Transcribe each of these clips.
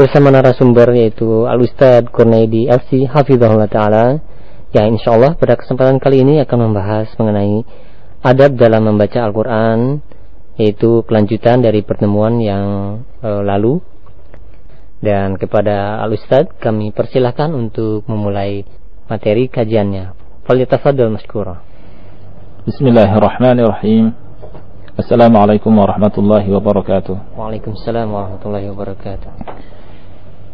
bersama narasumber yaitu Al Ustad Kurnaidi FC Hafizahullah Taala yang insya Allah pada kesempatan kali ini akan membahas mengenai adab dalam membaca Al-Quran yaitu kelanjutan dari pertemuan yang e, lalu dan kepada Al Ustad kami persilahkan untuk memulai materi kajiannya. Falyatafaddal Maskura Bismillahirrahmanirrahim. Assalamualaikum warahmatullahi wabarakatuh. Waalaikumsalam warahmatullahi wabarakatuh.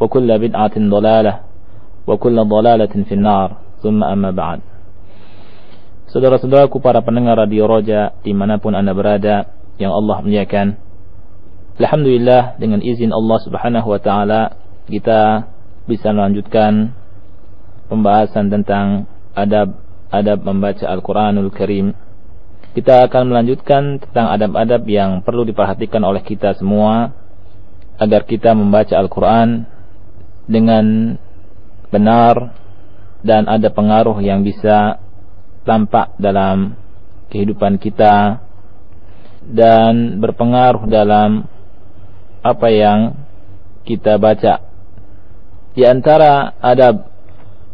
وكل بدعة ضلالة وكل ضلالة في النار ثم أما بعد Saudara-saudaraku para pendengar Radio Roja dimanapun anda berada yang Allah muliakan Alhamdulillah dengan izin Allah subhanahu wa ta'ala kita bisa melanjutkan pembahasan tentang adab adab membaca Al-Quranul Karim kita akan melanjutkan tentang adab-adab yang perlu diperhatikan oleh kita semua agar kita membaca Al-Quran dengan benar dan ada pengaruh yang bisa tampak dalam kehidupan kita dan berpengaruh dalam apa yang kita baca. Di antara adab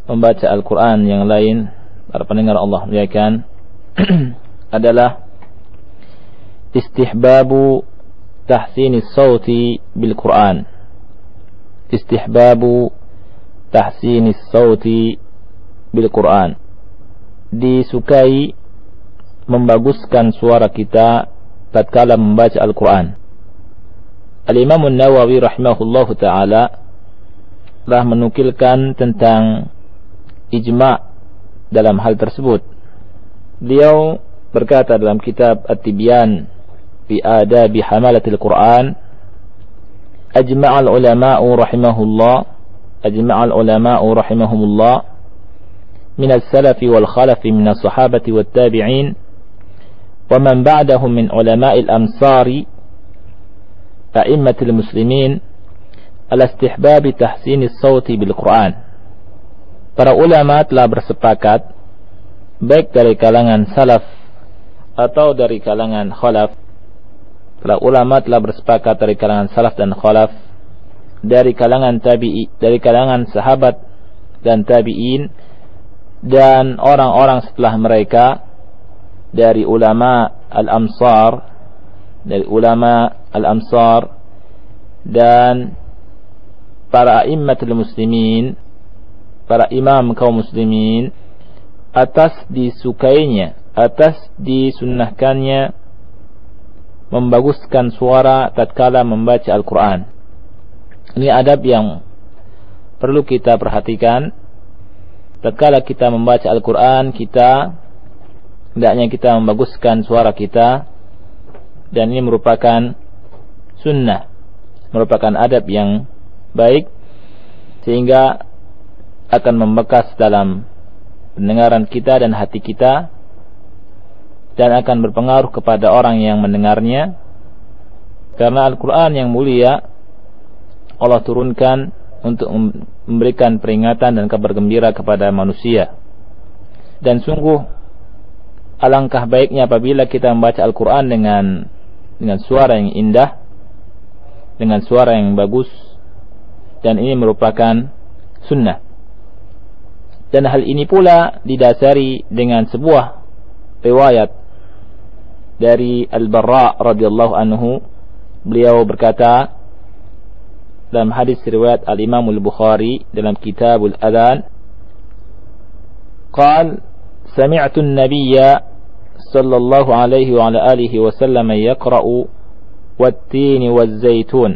membaca Al-Quran yang lain, para pendengar Allah muliakan, adalah istihbabu tahsinis sauti bil Quran istihbabu tahsinis sauti bil Quran disukai membaguskan suara kita tatkala membaca Al-Quran. Al-Imam Nawawi rahimahullah ta'ala telah menukilkan tentang ijma' dalam hal tersebut. Beliau berkata dalam kitab At-Tibyan fi adabi hamalatil Quran أجمع العلماء رحمه الله أجمع العلماء رحمهم الله من السلف والخلف من الصحابة والتابعين ومن بعدهم من علماء الأمصار أئمة المسلمين على استحباب تحسين الصوت بالقرآن. Para ulama telah bersepakat baik dari kalangan salaf atau dari kalangan khalaf Para ulama telah bersepakat dari kalangan salaf dan khalaf dari kalangan tabi'i dari kalangan sahabat dan tabi'in dan orang-orang setelah mereka dari ulama al-amsar dari ulama al-amsar dan para immatul muslimin para imam kaum muslimin atas disukainya atas disunnahkannya membaguskan suara tatkala membaca Al-Quran. Ini adab yang perlu kita perhatikan. Tatkala kita membaca Al-Quran, kita hendaknya kita membaguskan suara kita dan ini merupakan sunnah, merupakan adab yang baik sehingga akan membekas dalam pendengaran kita dan hati kita dan akan berpengaruh kepada orang yang mendengarnya karena Al-Quran yang mulia Allah turunkan untuk memberikan peringatan dan kabar gembira kepada manusia dan sungguh alangkah baiknya apabila kita membaca Al-Quran dengan dengan suara yang indah, dengan suara yang bagus, dan ini merupakan sunnah. Dan hal ini pula didasari dengan sebuah riwayat dari Al-Barra radhiyallahu anhu beliau berkata dalam hadis riwayat Al-Imam Al-Bukhari dalam Kitabul Adhan قال سمعت النبي صلى الله عليه وعلى آله وسلم يقرأ والتين والزيتون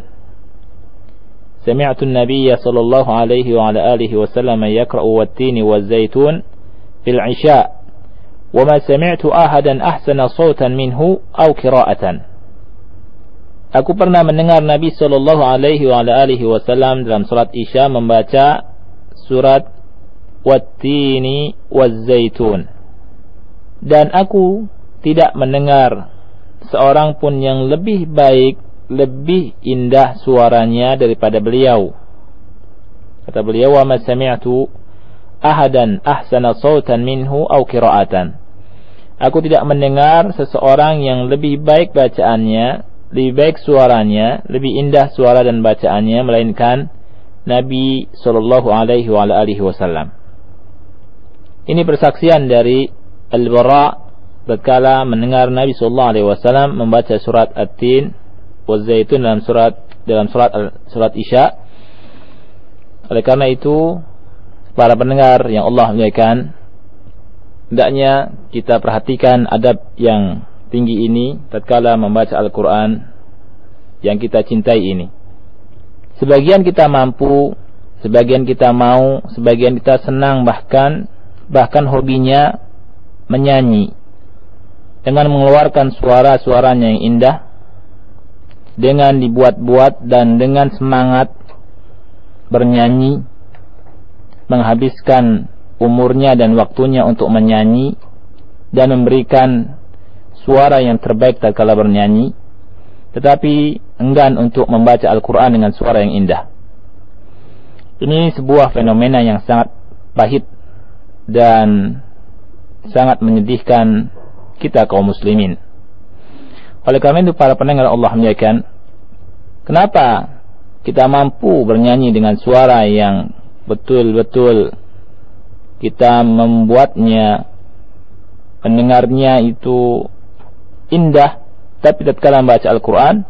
سمعت النبي صلى الله عليه وعلى آله وسلم يقرأ والتين والزيتون في العشاء وما سمعت أحدا أحسن صوتا منه أو قراءة Aku pernah mendengar Nabi Shallallahu Alaihi Wasallam dalam surat Isya membaca surat Wattini Wazzaitun. Dan aku tidak mendengar seorang pun yang lebih baik, lebih indah suaranya daripada beliau. Kata beliau, "Wa ma sami'tu ahadan ahsana sautan minhu au qira'atan." Aku tidak mendengar seseorang yang lebih baik bacaannya, lebih baik suaranya, lebih indah suara dan bacaannya melainkan Nabi sallallahu alaihi wasallam. Ini persaksian dari Al-Bara tatkala mendengar Nabi sallallahu alaihi wasallam membaca surat At-Tin wa Zaitun dalam surat dalam surat surat Isya. Oleh karena itu, para pendengar yang Allah muliakan, hendaknya kita perhatikan adab yang tinggi ini tatkala membaca Al-Quran yang kita cintai ini. Sebagian kita mampu, sebagian kita mau, sebagian kita senang bahkan bahkan hobinya menyanyi dengan mengeluarkan suara-suaranya yang indah dengan dibuat-buat dan dengan semangat bernyanyi menghabiskan umurnya dan waktunya untuk menyanyi dan memberikan suara yang terbaik tatkala bernyanyi tetapi enggan untuk membaca Al-Quran dengan suara yang indah. Ini sebuah fenomena yang sangat pahit dan sangat menyedihkan kita kaum muslimin. Oleh karena itu para pendengar Allah menyampaikan kenapa kita mampu bernyanyi dengan suara yang betul-betul kita membuatnya pendengarnya itu indah tapi tatkala membaca Al-Qur'an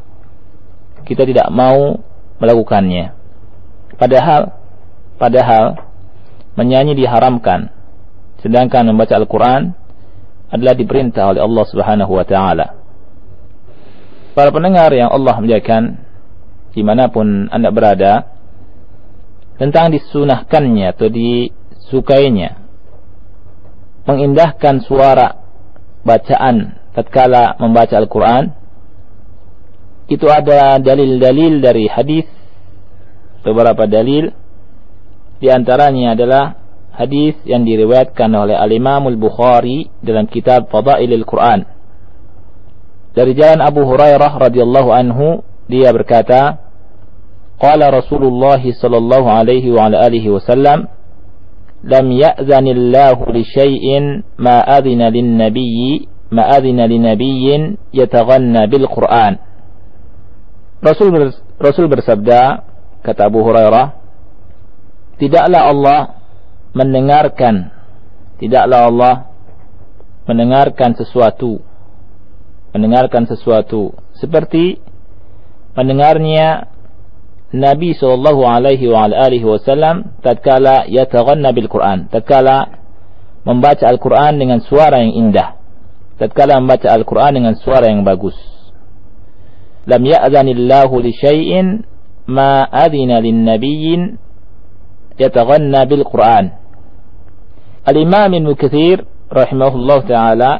kita tidak mau melakukannya. Padahal padahal menyanyi diharamkan. Sedangkan membaca Al-Qur'an adalah diperintah oleh Allah Subhanahu wa taala. Para pendengar yang Allah muliakan di mana pun anda berada tentang disunahkannya atau di sukainya mengindahkan suara bacaan tatkala membaca Al-Quran. Itu ada dalil-dalil dari hadis. Beberapa dalil. Di antaranya adalah hadis yang diriwayatkan oleh Al-Imam Al-Bukhari dalam kitab Fadailil Quran. Dari jalan Abu Hurairah radhiyallahu anhu dia berkata قال رسول الله صلى الله عليه وعلى آله وسلم لم يأذن الله لشيء ما أذن للنبي ما أذن لنبي يتغنى بالقرآن رسول رسول برسبدا kata Abu Hurairah tidaklah Allah mendengarkan tidaklah Allah mendengarkan sesuatu mendengarkan sesuatu. Seperti mendengarnya Nabi sallallahu alaihi wa alihi wasallam tatkala yataghanna bil Quran, tatkala membaca Al-Quran dengan suara yang indah, tatkala membaca Al-Quran dengan suara yang bagus. Lam ya'zanillahu li syai'in ma adina lin nabiyyin yataghanna bil Quran. Al-Imam Ibnu Katsir rahimahullah taala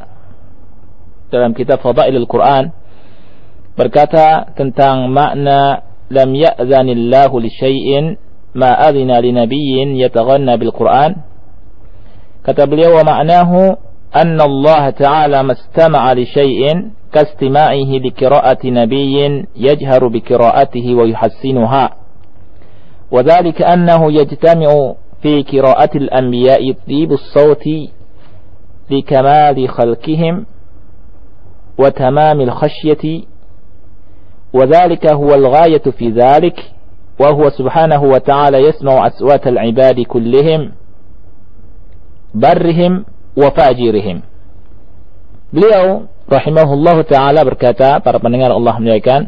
dalam kitab Fadailul Quran berkata tentang makna لم يأذن الله لشيء ما أذن لنبي يتغنى بالقرآن. كتب لي ومعناه أن الله تعالى ما استمع لشيء كاستماعه لقراءة نبي يجهر بقراءته ويحسنها. وذلك أنه يجتمع في قراءة الأنبياء طيب الصوت لكمال خلقهم وتمام الخشية وذلك هو الغاية في ذلك وهو سبحانه وتعالى يسمع أصوات العباد كلهم برهم وفاجرهم Beliau rahimahullah taala berkata, para pendengar Allah muliakan,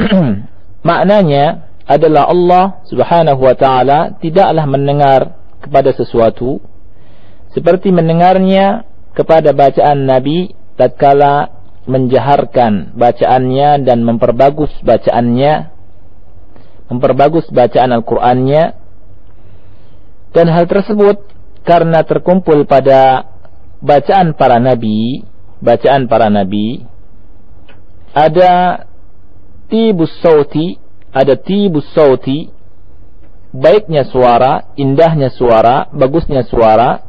maknanya adalah Allah Subhanahu wa taala tidaklah mendengar kepada sesuatu seperti mendengarnya kepada bacaan Nabi tatkala menjaharkan bacaannya dan memperbagus bacaannya memperbagus bacaan Al-Qur'annya. Dan hal tersebut karena terkumpul pada bacaan para nabi bacaan para nabi ada tibus sauti ada tibus sauti baiknya suara indahnya suara bagusnya suara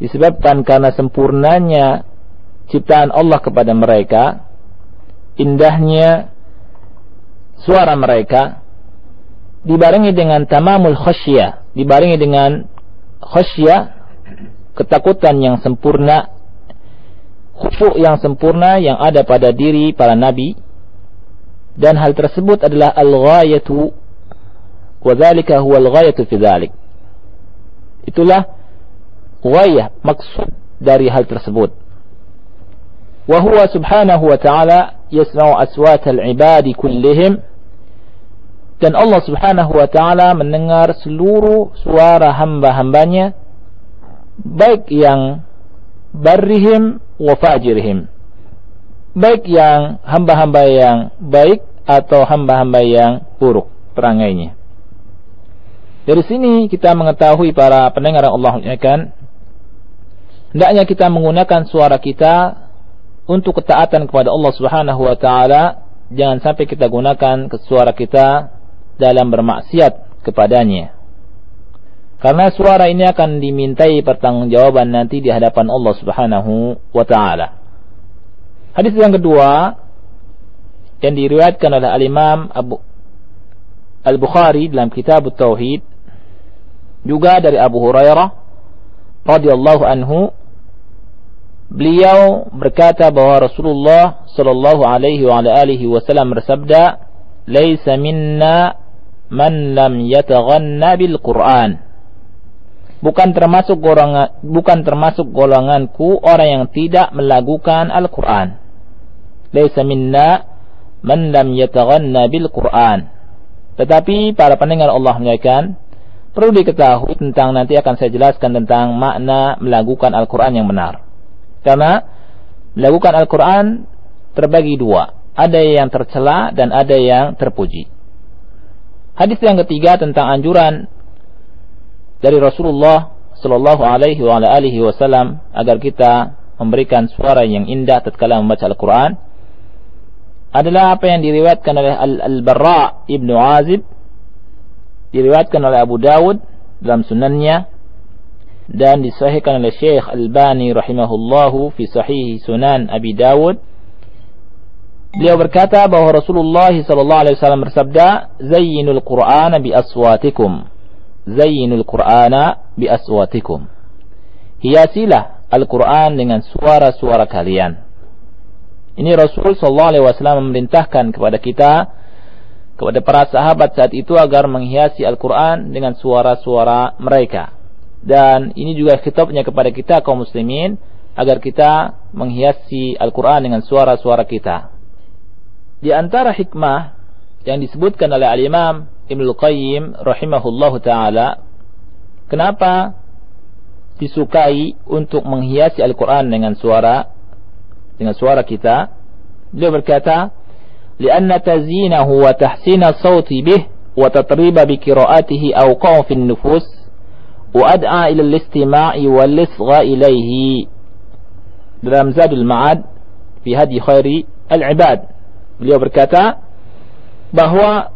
disebabkan karena sempurnanya ciptaan Allah kepada mereka, indahnya suara mereka, dibarengi dengan tamamul khasyah, dibarengi dengan khasyah, ketakutan yang sempurna, khusyuk yang sempurna yang ada pada diri para nabi, dan hal tersebut adalah al-ghayatu wa dzalika huwa al-ghayatu. Itulah ghayah, maksud dari hal tersebut. وهو سبحانه وتعالى يسمع أصوات العباد كلهم dan Allah Subhanahu wa taala mendengar seluruh suara hamba-hambanya baik yang barrihim wa fajirihim baik yang hamba-hamba yang baik atau hamba-hamba yang buruk perangainya dari sini kita mengetahui para pendengar yang Allah muliakan hendaknya kita menggunakan suara kita untuk ketaatan kepada Allah Subhanahu wa taala jangan sampai kita gunakan suara kita dalam bermaksiat kepadanya. Karena suara ini akan dimintai pertanggungjawaban nanti di hadapan Allah Subhanahu wa taala. Hadis yang kedua yang diriwayatkan oleh Al-Imam Abu Al-Bukhari dalam kitab Tauhid juga dari Abu Hurairah radhiyallahu anhu beliau berkata bahwa Rasulullah sallallahu alaihi wa alihi wasallam bersabda, "Laisa minna man lam yataghanna bil Qur'an." Bukan termasuk golongan bukan termasuk golonganku orang yang tidak melakukan Al-Qur'an. Laisa minna man lam yataghanna bil Qur'an. Tetapi para pendengar Allah muliakan, perlu diketahui tentang nanti akan saya jelaskan tentang makna melakukan Al-Qur'an yang benar. Karena melakukan Al-Quran terbagi dua. Ada yang tercela dan ada yang terpuji. Hadis yang ketiga tentang anjuran dari Rasulullah Sallallahu Alaihi Wasallam agar kita memberikan suara yang indah tatkala membaca Al-Quran adalah apa yang diriwayatkan oleh Al-Barra ibnu Azib diriwayatkan oleh Abu Dawud dalam sunannya dan disahihkan oleh Syekh Al-Bani rahimahullahu fi sahih Sunan Abi Dawud Beliau berkata bahwa Rasulullah sallallahu alaihi wasallam bersabda, "Zayyinul Qur'ana bi aswatikum." Zayyinul Qur'ana bi aswatikum. Hiasilah Al-Qur'an dengan suara-suara kalian. Ini Rasul sallallahu alaihi wasallam memerintahkan kepada kita kepada para sahabat saat itu agar menghiasi Al-Qur'an dengan suara-suara mereka dan ini juga kitabnya kepada kita kaum muslimin agar kita menghiasi Al-Qur'an dengan suara-suara kita. Di antara hikmah yang disebutkan oleh Al-Imam Ibnu Qayyim rahimahullah taala kenapa disukai untuk menghiasi Al-Qur'an dengan suara dengan suara kita? Beliau berkata, لأن تزينه وتحسين tahsina sauti bih wa أوقع bi النفوس nufus وأدعى إلى الاستماع والإصغاء إليه dalam Zadul Ma'ad fi Hadi Khairi Al-Ibad beliau berkata bahwa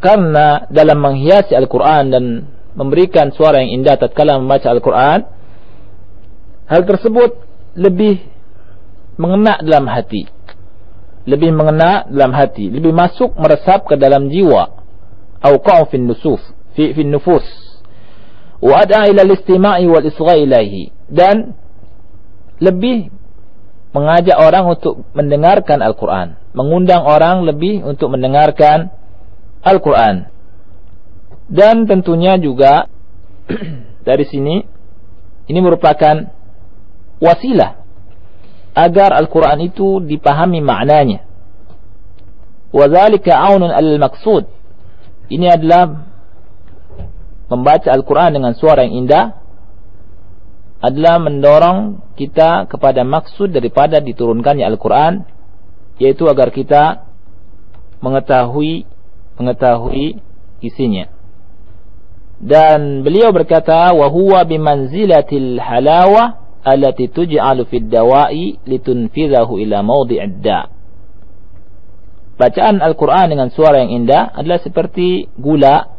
karena dalam menghiasi Al-Quran dan memberikan suara yang indah tatkala membaca Al-Quran hal tersebut lebih mengena dalam hati lebih mengena dalam hati lebih masuk meresap ke dalam jiwa auqa'u fin nusuf fi fin nufus wa ad'a wal ilaihi dan lebih mengajak orang untuk mendengarkan Al-Quran. Mengundang orang lebih untuk mendengarkan Al-Quran. Dan tentunya juga dari sini ini merupakan wasilah agar Al-Quran itu dipahami maknanya. Wadzalika aunun al-maqsud. Ini adalah membaca Al-Quran dengan suara yang indah adalah mendorong kita kepada maksud daripada diturunkannya Al-Quran yaitu agar kita mengetahui mengetahui isinya. Dan beliau berkata wa huwa bimanzilatil halawah allati tuj'alu fid dawa'i litunfidhahu ila mawdi'id bacaan Al-Quran dengan suara yang indah adalah seperti gula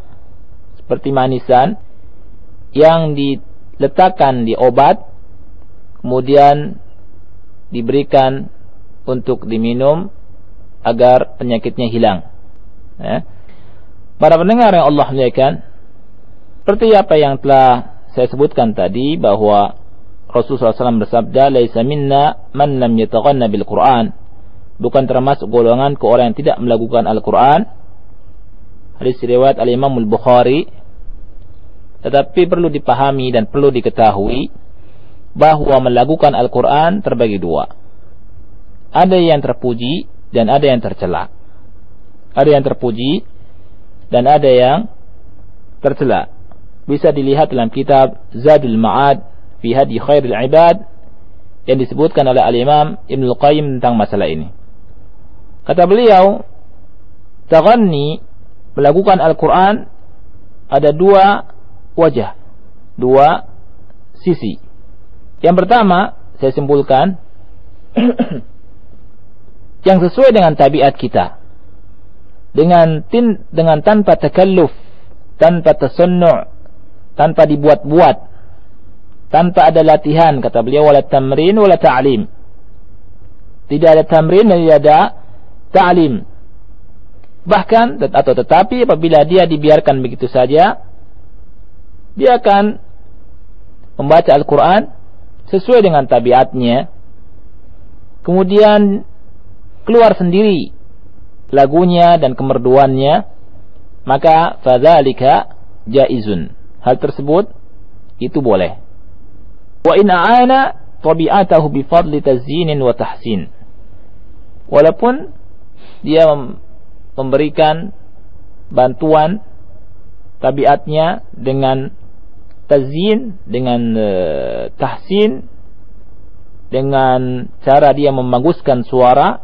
seperti manisan yang di letakkan di obat kemudian diberikan untuk diminum agar penyakitnya hilang. Ya. Para pendengar yang Allah muliakan, seperti apa yang telah saya sebutkan tadi bahwa Rasulullah SAW bersabda, "Laisa minna man lam yataghanna bil Qur'an." Bukan termasuk golongan ke orang yang tidak melakukan Al-Qur'an. Hadis riwayat Al-Imam Al-Bukhari tetapi perlu dipahami dan perlu diketahui bahwa melakukan Al-Quran terbagi dua. Ada yang terpuji dan ada yang tercela. Ada yang terpuji dan ada yang tercela. Bisa dilihat dalam kitab Zadul Ma'ad fi Hadi Khairul Ibad yang disebutkan oleh Al-Imam Ibn Al-Qayyim tentang masalah ini. Kata beliau, Taghanni melakukan Al-Quran ada dua wajah, dua sisi. Yang pertama, saya simpulkan yang sesuai dengan tabiat kita. Dengan tin, dengan tanpa takalluf, tanpa tasannu', tanpa dibuat-buat, tanpa ada latihan kata beliau wala tamrin wala ta'lim. Tidak ada tamrin dan tidak ada ta'lim. Bahkan atau tetapi apabila dia dibiarkan begitu saja, dia akan membaca Al-Quran sesuai dengan tabiatnya. Kemudian keluar sendiri lagunya dan kemerduannya, maka fadzalika jaizun. Hal tersebut itu boleh. Wa in aana tabi'atahu bi fadli wa tahsin. Walaupun dia memberikan bantuan tabiatnya dengan tazyin dengan uh, tahsin dengan cara dia membaguskan suara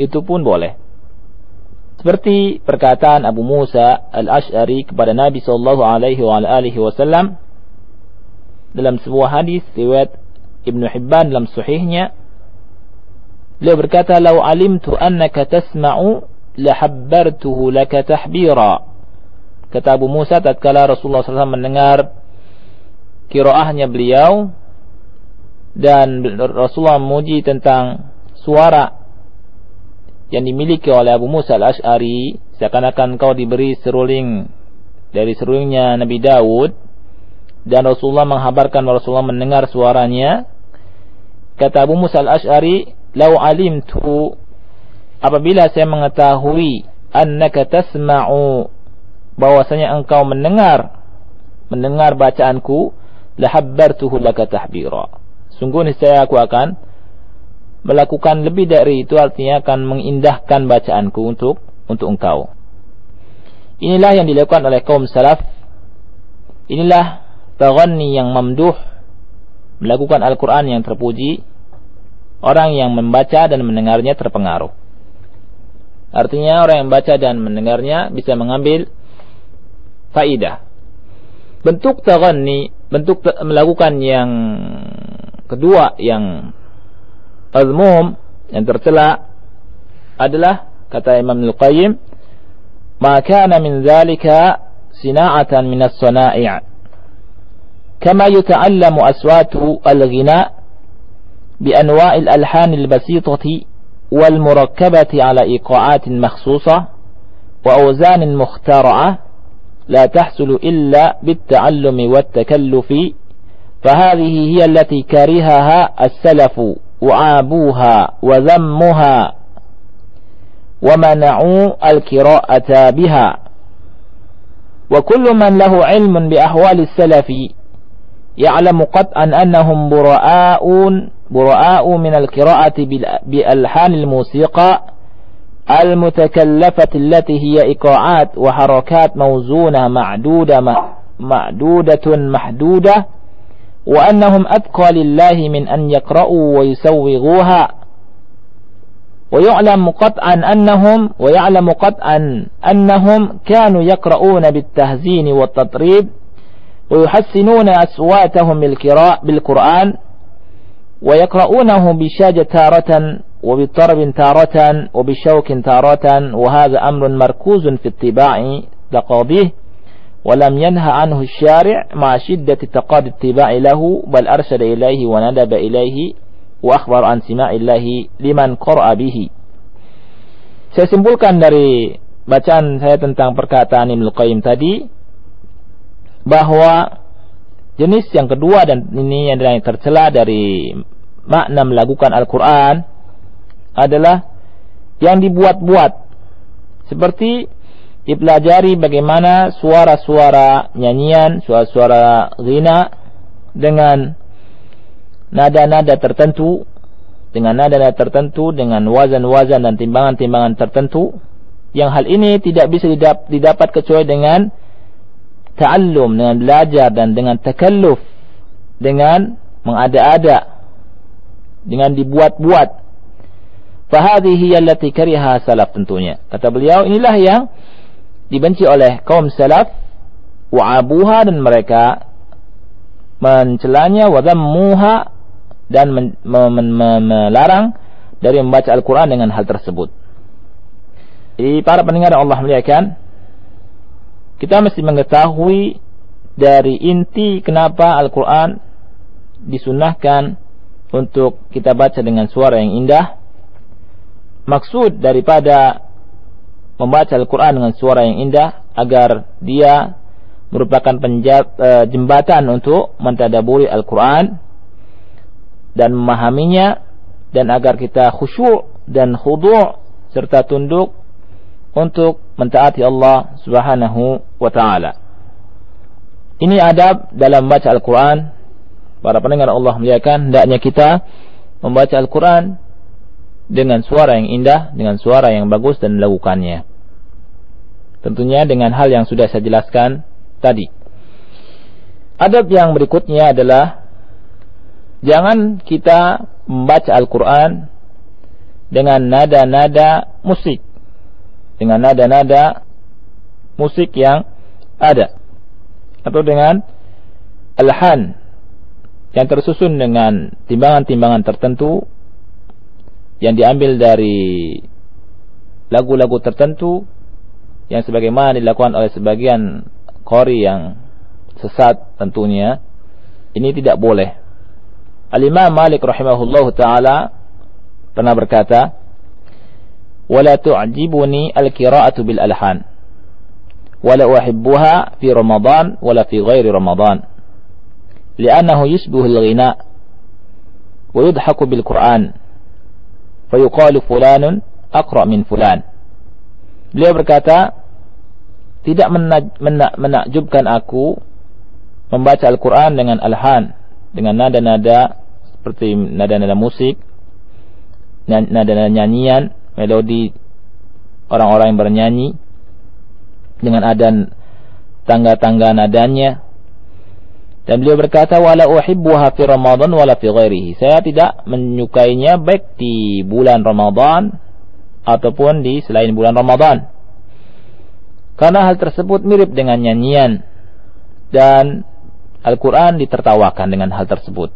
itu pun boleh. Seperti perkataan Abu Musa al-Ash'ari kepada Nabi sallallahu alaihi wasallam dalam sebuah hadis riwayat Ibnu Hibban dalam sahihnya. Beliau berkata "Lau alimtu annaka tasma'u lahabbartuhu laka tahbira" kata Abu Musa tatkala Rasulullah SAW mendengar kiroahnya beliau dan Rasulullah memuji tentang suara yang dimiliki oleh Abu Musa al-Ash'ari. Seakan-akan kau diberi seruling dari serulingnya Nabi Daud dan Rasulullah menghabarkan Rasulullah mendengar suaranya. Kata Abu Musa al-Ash'ari lau alimtu apabila saya mengetahui annaka tasma'u bahwasanya engkau mendengar mendengar bacaanku lahabbartuhu laka tahbira. Sungguh niscaya aku akan melakukan lebih dari itu artinya akan mengindahkan bacaanku untuk untuk engkau. Inilah yang dilakukan oleh kaum salaf. Inilah taghanni yang mamduh melakukan Al-Qur'an yang terpuji. Orang yang membaca dan mendengarnya terpengaruh. Artinya orang yang membaca dan mendengarnya bisa mengambil faidah. Bentuk taghanni bentuk melakukan yang kedua yang azmum yang tercela adalah kata Imam Al-Qayyim ma kana min zalika sina'atan min as-sana'i' kama yuta'allamu aswatu al-ghina بأنواع الألحان البسيطة والمركبة على إيقاعات مخصوصة وأوزان مخترعة لا تحصل إلا بالتعلم والتكلف. فهذه هي التي كرهها السلف وعابوها وذمها ومنعوا القراءة بها. وكل من له علم بأحوال السلف يعلم قطعا أنهم براء براء من القراءة بألحان الموسيقى. المتكلفة التي هي إيقاعات وحركات موزونة معدودة معدودة محدودة وأنهم أتقى لله من أن يقرأوا ويسوغوها. ويعلم قطعا أنهم ويعلم قطعا أنهم كانوا يقرؤون بالتهزين والتطريب ويحسنون أصواتهم بالقرآن. ويقرؤونه بشاجة تارة وبطرب تارة وبشوك تارة وهذا أمر مركوز في اتباع تقاضيه ولم ينهى عنه الشارع مع شدة تقاضي اتباع له بل أرشد إليه وندب إليه وأخبر عن سماع الله liman qara'a bihi. Saya simpulkan dari bacaan saya tentang perkataan Ibnu Qayyim tadi bahwa jenis yang kedua dan ini yang tercela dari makna melakukan Al-Qur'an adalah yang dibuat-buat. Seperti dipelajari bagaimana suara-suara nyanyian, suara-suara ghina dengan nada-nada tertentu dengan nada-nada tertentu dengan wazan-wazan dan timbangan-timbangan tertentu yang hal ini tidak bisa didap didapat kecuali dengan ta'allum dengan belajar dan dengan takalluf dengan mengada-ada dengan dibuat-buat fahadhihi allati kariha salaf tentunya kata beliau inilah yang dibenci oleh kaum salaf wa'abuha dan mereka mencelanya wa dhammuha dan melarang dari membaca Al-Quran dengan hal tersebut. Jadi para pendengar Allah muliakan, kita mesti mengetahui dari inti kenapa Al-Quran disunahkan untuk kita baca dengan suara yang indah. Maksud daripada membaca Al-Quran dengan suara yang indah agar dia merupakan eh, jembatan untuk mentadaburi Al-Quran dan memahaminya dan agar kita khusyuk dan khudu' serta tunduk untuk mentaati Allah Subhanahu wa taala. Ini adab dalam membaca Al-Qur'an. Para pendengar Allah muliakan, hendaknya kita membaca Al-Qur'an dengan suara yang indah, dengan suara yang bagus dan melakukannya. Tentunya dengan hal yang sudah saya jelaskan tadi. Adab yang berikutnya adalah Jangan kita membaca Al-Quran dengan nada-nada musik. Dengan nada-nada musik yang ada. Atau dengan alhan yang tersusun dengan timbangan-timbangan tertentu yang diambil dari lagu-lagu tertentu yang sebagaimana dilakukan oleh sebagian kori yang sesat tentunya ini tidak boleh. Al-Imam Malik rahimahullahu taala pernah berkata wala tu'jibuni al-qira'atu bil alhan wala uhibbuha fi ramadan wala fi ghairi ramadan. لأنه يشبه الغناء ويضحك بالقرآن فيقال فلان أقرأ من فلان beliau berkata tidak menakjubkan aku membaca Al-Quran dengan alhan dengan nada-nada seperti nada-nada musik, nada-nada nyanyian, melodi orang-orang yang bernyanyi dengan adan tangga-tangga nadanya. Dan beliau berkata, "Wala uhibbuha fi Ramadan wala fi ghairihi." Saya tidak menyukainya baik di bulan Ramadan ataupun di selain bulan Ramadan. Karena hal tersebut mirip dengan nyanyian dan Al-Quran ditertawakan dengan hal tersebut.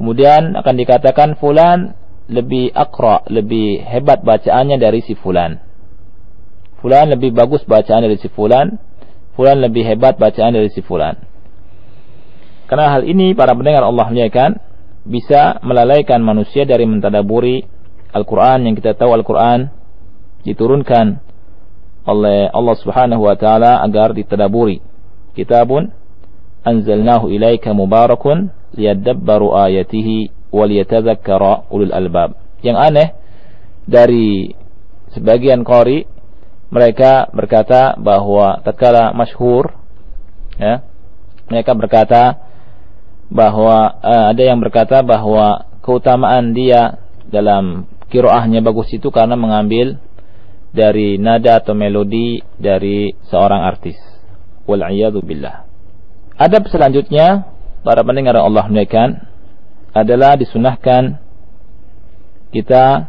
Kemudian akan dikatakan fulan lebih akra, lebih hebat bacaannya dari si fulan. Fulan lebih bagus bacaan dari si fulan. Fulan lebih hebat bacaan dari si fulan. Karena hal ini para pendengar Allah muliakan bisa melalaikan manusia dari mentadaburi Al-Quran yang kita tahu Al-Quran diturunkan oleh Allah Subhanahu wa taala agar ditadaburi. Kitabun anzalnahu ilaika mubarakun liyadabbaru ayatihi waliyatadzakkara ulul albab. Yang aneh dari sebagian qari mereka berkata bahwa tatkala masyhur ya mereka berkata bahwa uh, ada yang berkata bahwa keutamaan dia dalam kiroahnya bagus itu karena mengambil dari nada atau melodi dari seorang artis. Wal. Adab selanjutnya para pendengar Allah muliakan adalah disunahkan kita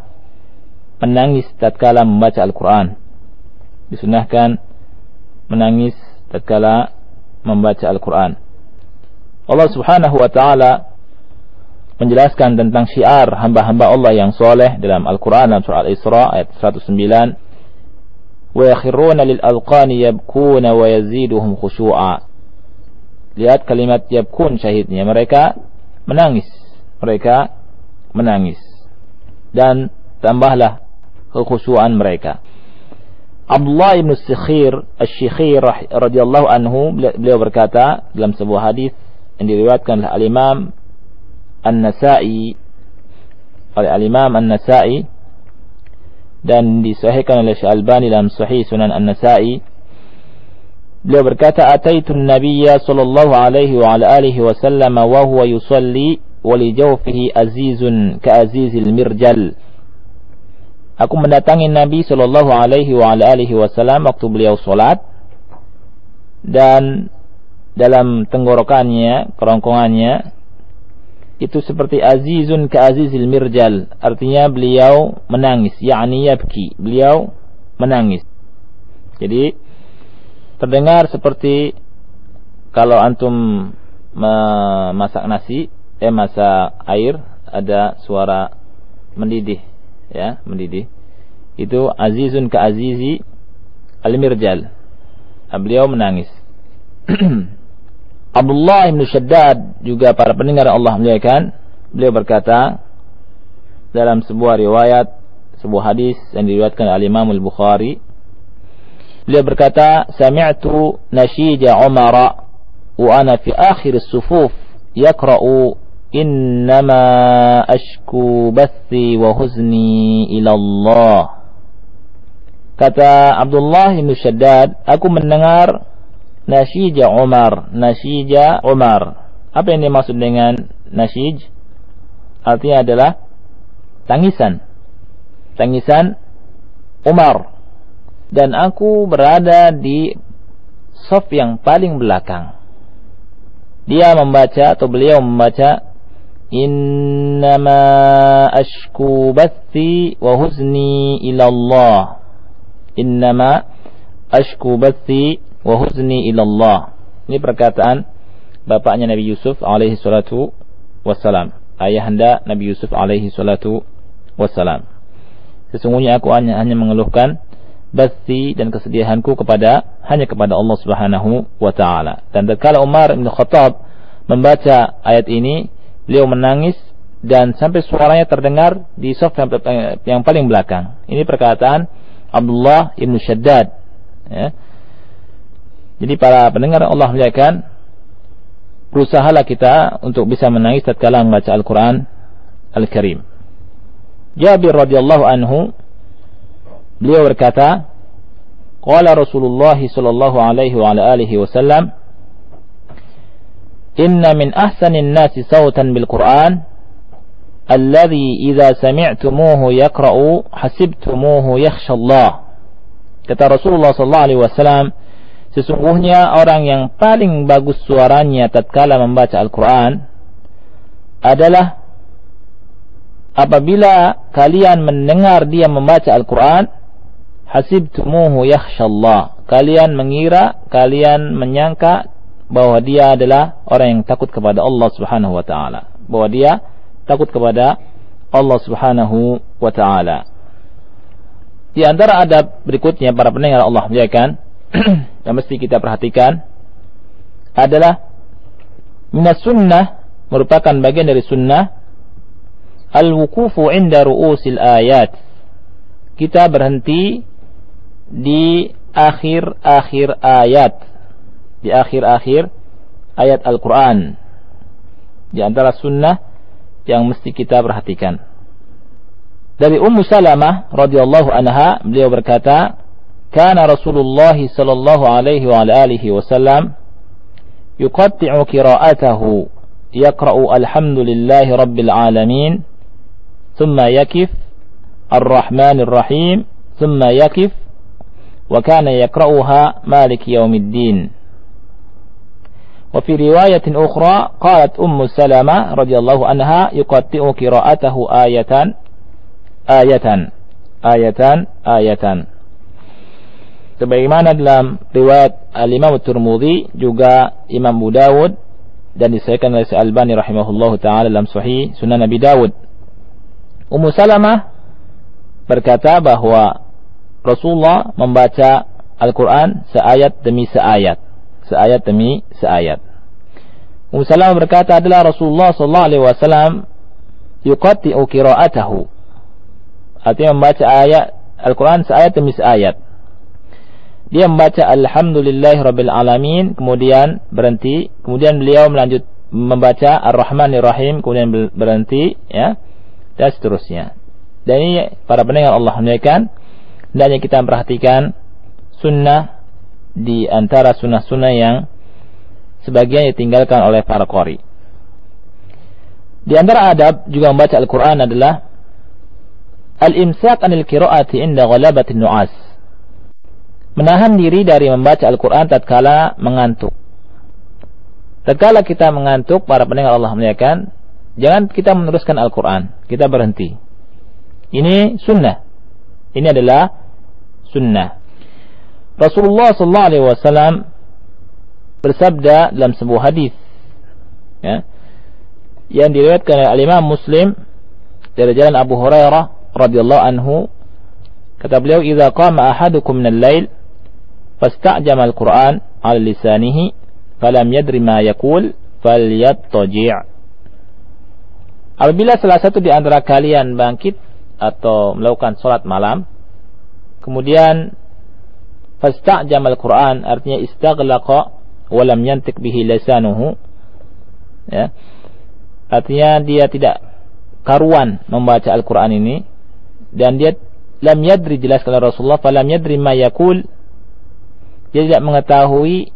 menangis tatkala membaca Al-Quran. Disunahkan menangis tatkala membaca Al-Quran. Allah subhanahu wa ta'ala menjelaskan tentang syiar hamba-hamba Allah yang soleh dalam Al-Quran dalam surah Al-Isra ayat 109 wa yakhiruna lil alqani yabkuna wa yaziduhum khushu'a. Lihat kalimat yabkun syahidnya. Mereka menangis. Mereka menangis. Dan tambahlah kekhusyuan mereka. Abdullah bin Sikhir Asy-Syikhir radhiyallahu anhu beliau berkata dalam sebuah hadis yang diriwayatkan oleh Al-Imam An-Nasa'i oleh Al-Imam An-Nasa'i dan disahihkan oleh Syalbani dalam Sahih Sunan An-Nasa'i beliau berkata ataitu an-nabiyya sallallahu alaihi wa ala alihi wasallam wa huwa yusalli wa li jawfihi azizun ka azizil mirjal. Aku mendatangi Nabi Shallallahu Alaihi Wasallam waktu beliau sholat dan dalam tenggorokannya, kerongkongannya itu seperti azizun ke azizil mirjal, artinya beliau menangis, yakni yabki, beliau menangis. Jadi terdengar seperti kalau antum memasak nasi, eh masak air, ada suara mendidih ya mendidih. Itu azizun ka azizi al-mirjal. Nah, beliau menangis Abdullah bin Shaddad juga para pendengar Allah muliakan, beliau berkata dalam sebuah riwayat, sebuah hadis yang diriwayatkan oleh Imam Al-Bukhari, beliau berkata, "Sami'tu nashija Umar wa ana fi akhir as-sufuf yaqra'u innama ashku bathi wa huzni ila Allah." Kata Abdullah bin Shaddad, aku mendengar Nasija Umar, Nasija Umar. Apa yang dimaksud dengan nasij? Artinya adalah tangisan. Tangisan Umar. Dan aku berada di sof yang paling belakang. Dia membaca atau beliau membaca Innama ashku bathi wa huzni ila Allah. Innama ashku bathi wa huzni ilallah. Ini perkataan bapaknya Nabi Yusuf alaihi salatu wassalam. Ayahanda Nabi Yusuf alaihi salatu wassalam. Sesungguhnya aku hanya, hanya mengeluhkan basti dan kesedihanku kepada hanya kepada Allah Subhanahu wa taala. Dan tatkala Umar bin Khattab membaca ayat ini, beliau menangis dan sampai suaranya terdengar di sof yang, yang paling belakang. Ini perkataan Abdullah bin Shaddad ya, jadi para pendengar Allah muliakan, berusahalah kita untuk bisa menangis tatkala membaca Al-Quran Al-Karim. Jabir radhiyallahu anhu beliau berkata, Qala Rasulullah sallallahu alaihi wa alihi wasallam inna min ahsanin nasi sautan bil Qur'an alladhi idza sami'tumuhu yaqra'u hasibtumuhu yakhsha Allah kata Rasulullah sallallahu alaihi wasallam sesungguhnya orang yang paling bagus suaranya tatkala membaca Al-Qur'an adalah apabila kalian mendengar dia membaca Al-Qur'an hasibtumuhu yakhsha Allah kalian mengira kalian menyangka bahwa dia adalah orang yang takut kepada Allah Subhanahu wa taala, bahwa dia takut kepada Allah Subhanahu wa taala. Di antara adab berikutnya para pendengar Allah muliakan yang mesti kita perhatikan adalah minas sunnah merupakan bagian dari sunnah al-wukufu inda ru'usil ayat. Kita berhenti di akhir-akhir ayat di akhir-akhir ayat Al-Quran. Di antara sunnah yang mesti kita perhatikan. Dari Ummu Salamah radhiyallahu anha beliau berkata, كان رسول الله صلى الله عليه وعلى آله وسلم يقطع قراءته يقرأ الحمد لله رب العالمين ثم يكف الرحمن الرحيم ثم يكف وكان يقرأها مالك يوم الدين. وفي رواية أخرى قالت أم سلمة رضي الله عنها يقطع قراءته آية آية آية آية, آية. Sebagaimana dalam riwayat Al-Imam Turmudi juga Imam Abu Dawud dan disahkan oleh Al-Albani rahimahullahu taala dalam sahih Sunan Nabi Dawud. Ummu Salamah berkata bahwa Rasulullah membaca Al-Qur'an seayat demi seayat. Seayat demi seayat. Ummu Salamah berkata adalah Rasulullah sallallahu alaihi wasallam yuqatti'u qira'atahu. Artinya membaca ayat Al-Quran seayat demi seayat. Dia membaca Alhamdulillahi Rabbil Alamin, kemudian berhenti, kemudian beliau melanjut membaca Ar-Rahmanir Rahim, kemudian berhenti, ya, dan seterusnya. Dan ini para pendengar Allah menyatakan, hendaknya kita memperhatikan sunnah di antara sunnah-sunnah yang sebagian ditinggalkan oleh para qori. Di antara adab juga membaca Al-Quran adalah Al-imsak anil qiraati inda ghalabatin nu'as. Menahan diri dari membaca Al-Quran tatkala mengantuk. Tatkala kita mengantuk, para pendengar Allah muliakan, jangan kita meneruskan Al-Quran. Kita berhenti. Ini sunnah. Ini adalah sunnah. Rasulullah sallallahu alaihi wasallam bersabda dalam sebuah hadis ya, yang diriwayatkan oleh Imam Muslim dari jalan Abu Hurairah radhiyallahu anhu kata beliau idza qama ahadukum min al-lail fasta'jama al-Qur'an 'ala lisanihi falam yadri ma yaqul falyattaji' Apabila salah satu di antara kalian bangkit atau melakukan salat malam kemudian fasta'jama al-Qur'an artinya istaghlaqa wa lam yantik bihi lisanuhu ya. Artinya dia tidak karuan membaca Al-Qur'an ini dan dia lam yadri jelas kalau Rasulullah falam yadri ma yakul dia tidak mengetahui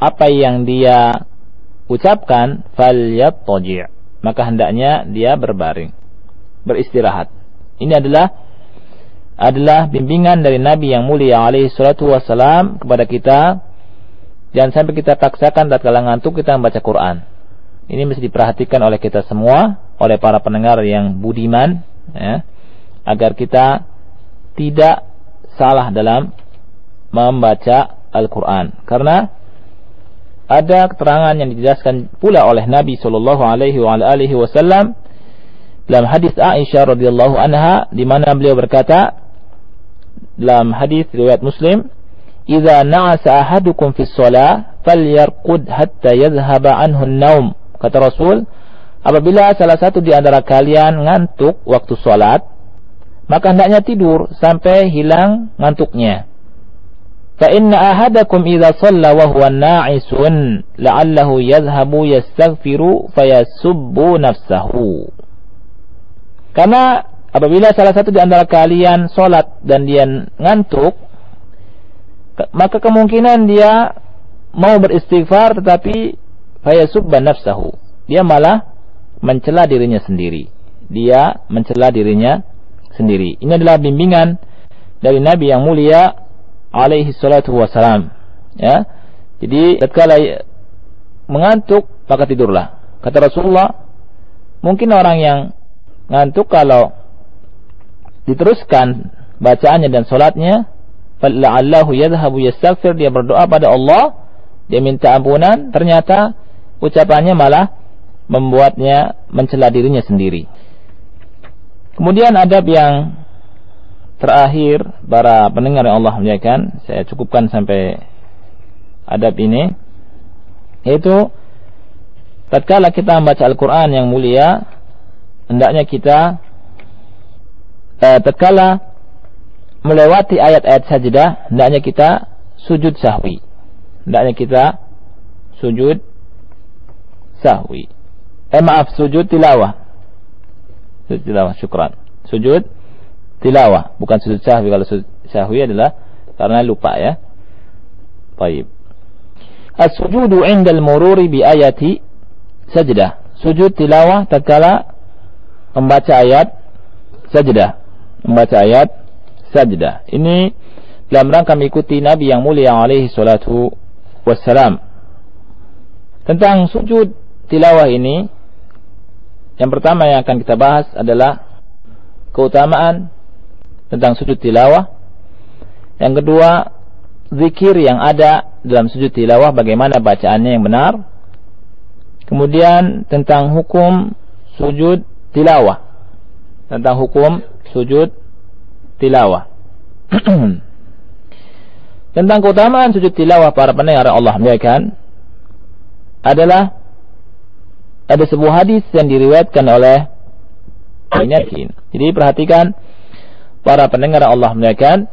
apa yang dia ucapkan fal yattaji' maka hendaknya dia berbaring beristirahat. Ini adalah adalah bimbingan dari Nabi yang mulia alaihi salatu wasalam kepada kita. Jangan sampai kita paksakan tatkala ngantuk kita membaca Quran. Ini mesti diperhatikan oleh kita semua oleh para pendengar yang budiman ya agar kita tidak salah dalam membaca Al-Quran. Karena ada keterangan yang dijelaskan pula oleh Nabi Shallallahu Alaihi Wasallam dalam hadis Aisyah radhiyallahu anha di mana beliau berkata dalam hadis riwayat Muslim, "Idza na'asa ahadukum fi shalah falyarqud hatta yadhhaba anhu an-naum." Kata Rasul, apabila salah satu di antara kalian ngantuk waktu salat, maka hendaknya tidur sampai hilang ngantuknya. Ahadakum idza shalla wa huwa na'isun la'allahu yadhhabu yastaghfiru fayasubbu nafsahu. Karena apabila salah satu di antara kalian salat dan dia ngantuk, maka kemungkinan dia mau beristighfar tetapi fayasubba nafsahu. Dia malah mencela dirinya sendiri. Dia mencela dirinya sendiri. Ini adalah bimbingan dari Nabi yang mulia alaihi salatu wassalam. Ya. Jadi tatkala mengantuk maka tidurlah. Kata Rasulullah, mungkin orang yang ngantuk kalau diteruskan bacaannya dan salatnya, fala'allahu yadhhabu yastaghfir dia berdoa pada Allah, dia minta ampunan, ternyata ucapannya malah membuatnya mencela dirinya sendiri. Kemudian adab yang terakhir para pendengar yang Allah muliakan, saya cukupkan sampai adab ini yaitu tatkala kita membaca Al-Qur'an yang mulia hendaknya kita eh, tatkala melewati ayat-ayat sajdah hendaknya kita sujud sahwi hendaknya kita sujud sahwi. Eh maaf, sujud tilawah. Sujud tilawah, syukran. Sujud tilawah, bukan sujud sahwi. Kalau sujud sahwi adalah karena lupa ya. Baik. As-sujudu 'inda al-mururi bi ayati sajdah. Sujud tilawah tatkala membaca ayat sajdah. Membaca ayat sajdah. Ini dalam rangka mengikuti Nabi yang mulia alaihi salatu wassalam. Tentang sujud tilawah ini, yang pertama yang akan kita bahas adalah keutamaan tentang sujud tilawah. Yang kedua, zikir yang ada dalam sujud tilawah bagaimana bacaannya yang benar. Kemudian tentang hukum sujud tilawah. Tentang hukum sujud tilawah. tentang keutamaan sujud tilawah para pendengar Allah muliakan adalah ada sebuah hadis yang diriwayatkan oleh Yakin. Jadi perhatikan para pendengar Allah muliakan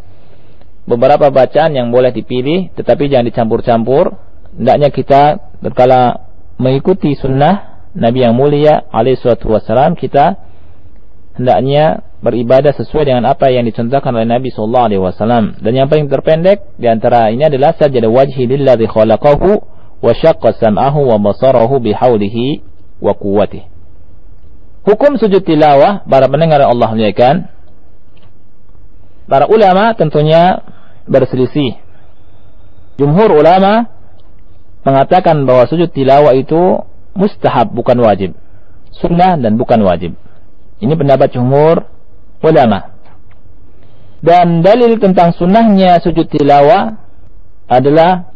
beberapa bacaan yang boleh dipilih tetapi jangan dicampur-campur. Hendaknya kita berkala mengikuti sunnah Nabi yang mulia alaihi wasallam kita hendaknya beribadah sesuai dengan apa yang dicontohkan oleh Nabi sallallahu alaihi wasallam. Dan yang paling terpendek di antara ini adalah sajada wajhi lilladzi khalaqahu wa syaqqa sam'ahu wa basarahu bihaulihi wa quwwatihi. Hukum sujud tilawah para pendengar Allah muliakan para ulama tentunya berselisih. Jumhur ulama mengatakan bahwa sujud tilawah itu mustahab bukan wajib. Sunnah dan bukan wajib. Ini pendapat jumhur ulama. Dan dalil tentang sunnahnya sujud tilawah adalah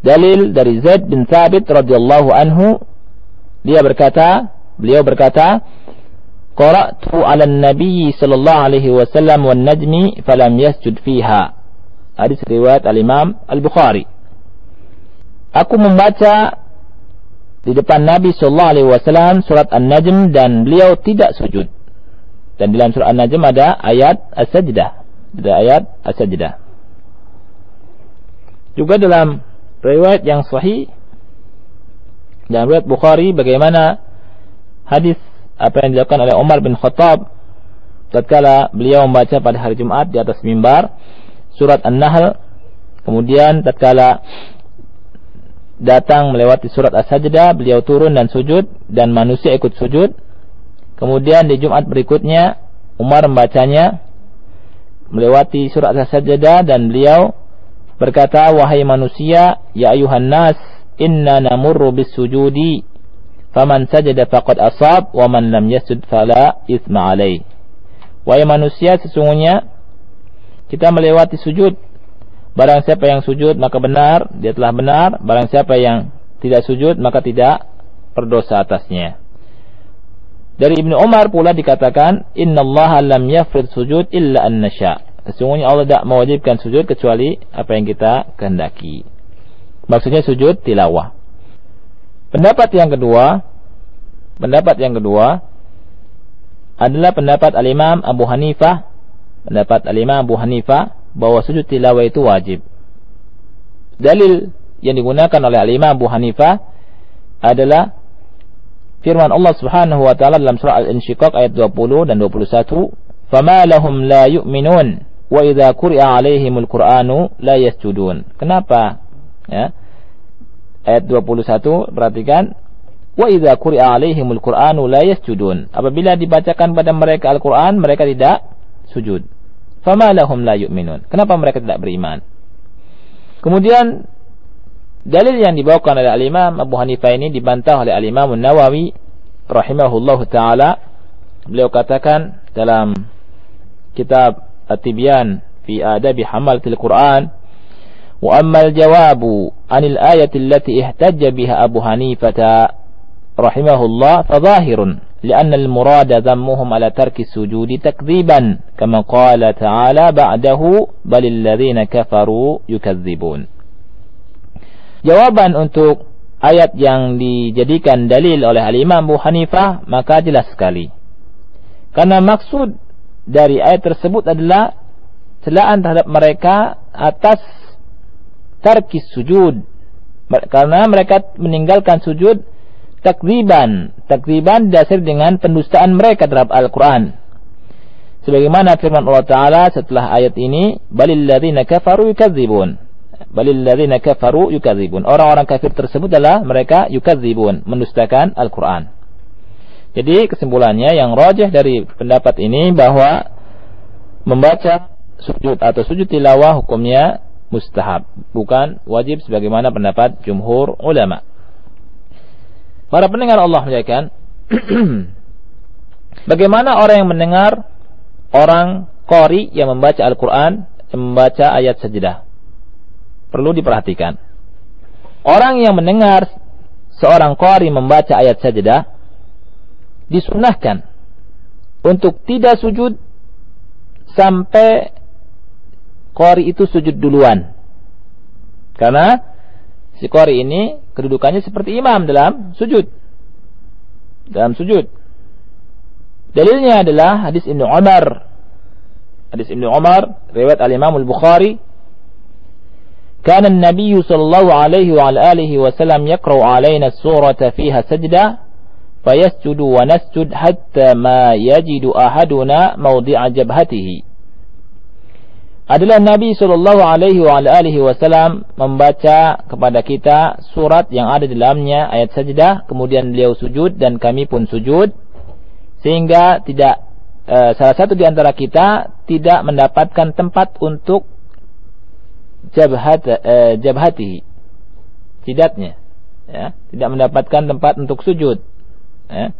dalil dari Zaid bin Thabit radhiyallahu anhu. Dia berkata, beliau berkata, Qara'tu 'ala an-nabiy sallallahu alaihi wasallam wan najmi falam yasjud fiha. Hadis riwayat Al-Imam Al-Bukhari. Aku membaca di depan Nabi Shallallahu Alaihi Wasallam surat An-Najm dan beliau tidak sujud. Dan di dalam surat An-Najm ada ayat As-Sajdah. Ada ayat As-Sajdah. Juga dalam riwayat yang sahih dalam riwayat Bukhari bagaimana hadis apa yang dilakukan oleh Umar bin Khattab tatkala beliau membaca pada hari Jumat di atas mimbar surat An-Nahl kemudian tatkala datang melewati surat As-Sajdah, beliau turun dan sujud dan manusia ikut sujud. Kemudian di Jumat berikutnya Umar membacanya melewati surat As-Sajdah dan beliau berkata, "Wahai manusia, ya ayuhan nas, inna namurru bis sujudi, faman sajada faqad asab, wa man lam yasjud fala ithma alaih." Wahai manusia, sesungguhnya kita melewati sujud Barang siapa yang sujud maka benar, dia telah benar. Barang siapa yang tidak sujud maka tidak berdosa atasnya. Dari Ibnu Umar pula dikatakan, Inna Allah lam yafrid sujud illa an nasha. Sesungguhnya Allah tidak mewajibkan sujud kecuali apa yang kita kehendaki. Maksudnya sujud tilawah. Pendapat yang kedua, pendapat yang kedua adalah pendapat Al-Imam Abu Hanifah, pendapat Al-Imam Abu Hanifah bahwa sujud tilawah itu wajib. Dalil yang digunakan oleh Al-Imam Abu Hanifah adalah firman Allah Subhanahu wa taala dalam surah Al-Insyiqaq ayat 20 dan 21, "Fama lahum la yu'minun wa idza quri'a 'alaihimul Qur'anu la yasjudun." Kenapa? Ya. Ayat 21 perhatikan wa idza quri'a 'alaihimul Qur'anu la yasjudun. Apabila dibacakan pada mereka Al-Qur'an mereka tidak sujud. Fama lahum la yu'minun. Kenapa mereka tidak beriman? Kemudian dalil yang dibawakan oleh al-Imam Abu Hanifah ini dibantah oleh al-Imam Nawawi rahimahullahu taala. Beliau katakan dalam kitab At-Tibyan fi adabi hamalatil Quran wa amma al-jawabu anil ayati allati ihtajja biha Abu Hanifah rahimahullah fadhahirun لأن المراد ذمهم على ترك السجود تكذيبا كما قال تعالى بعده بل الذين كفروا يكذبون Jawaban untuk ayat yang dijadikan dalil oleh Al-Imam Abu Hanifah maka jelas sekali. Karena maksud dari ayat tersebut adalah celaan terhadap mereka atas tarkis sujud, Karena mereka meninggalkan sujud takziban. Takziban dasar dengan pendustaan mereka terhadap Al-Quran. Sebagaimana firman Allah Ta'ala setelah ayat ini, Balil ladhina kafaru yukadzibun. Balil ladhina kafaru yukadzibun. Orang-orang kafir tersebut adalah mereka yukadzibun, mendustakan Al-Quran. Jadi kesimpulannya yang rojah dari pendapat ini bahwa membaca sujud atau sujud tilawah hukumnya mustahab, bukan wajib sebagaimana pendapat jumhur ulama. Para pendengar Allah menjadikan bagaimana orang yang mendengar orang qari yang membaca Al-Qur'an, membaca ayat sajadah. Perlu diperhatikan. Orang yang mendengar seorang qari membaca ayat sajadah disunahkan untuk tidak sujud sampai qari itu sujud duluan. Karena si qari ini kedudukannya seperti imam dalam sujud. Dalam sujud. Dalilnya adalah hadis Ibnu Umar. Hadis Ibnu Umar riwayat Al-Imam Al-Bukhari كان النبي صلى الله عليه وعلى آله وسلم يقرأ علينا السورة فيها سجدة فيسجد ونسجد حتى ما يجد أحدنا موضع جبهته adalah Nabi Shallallahu Alaihi Wasallam membaca kepada kita surat yang ada di dalamnya ayat sajdah, kemudian beliau sujud dan kami pun sujud, sehingga tidak e, salah satu di antara kita tidak mendapatkan tempat untuk jabhat e, jabhatihi, jidatnya, ya, tidak mendapatkan tempat untuk sujud. Ya.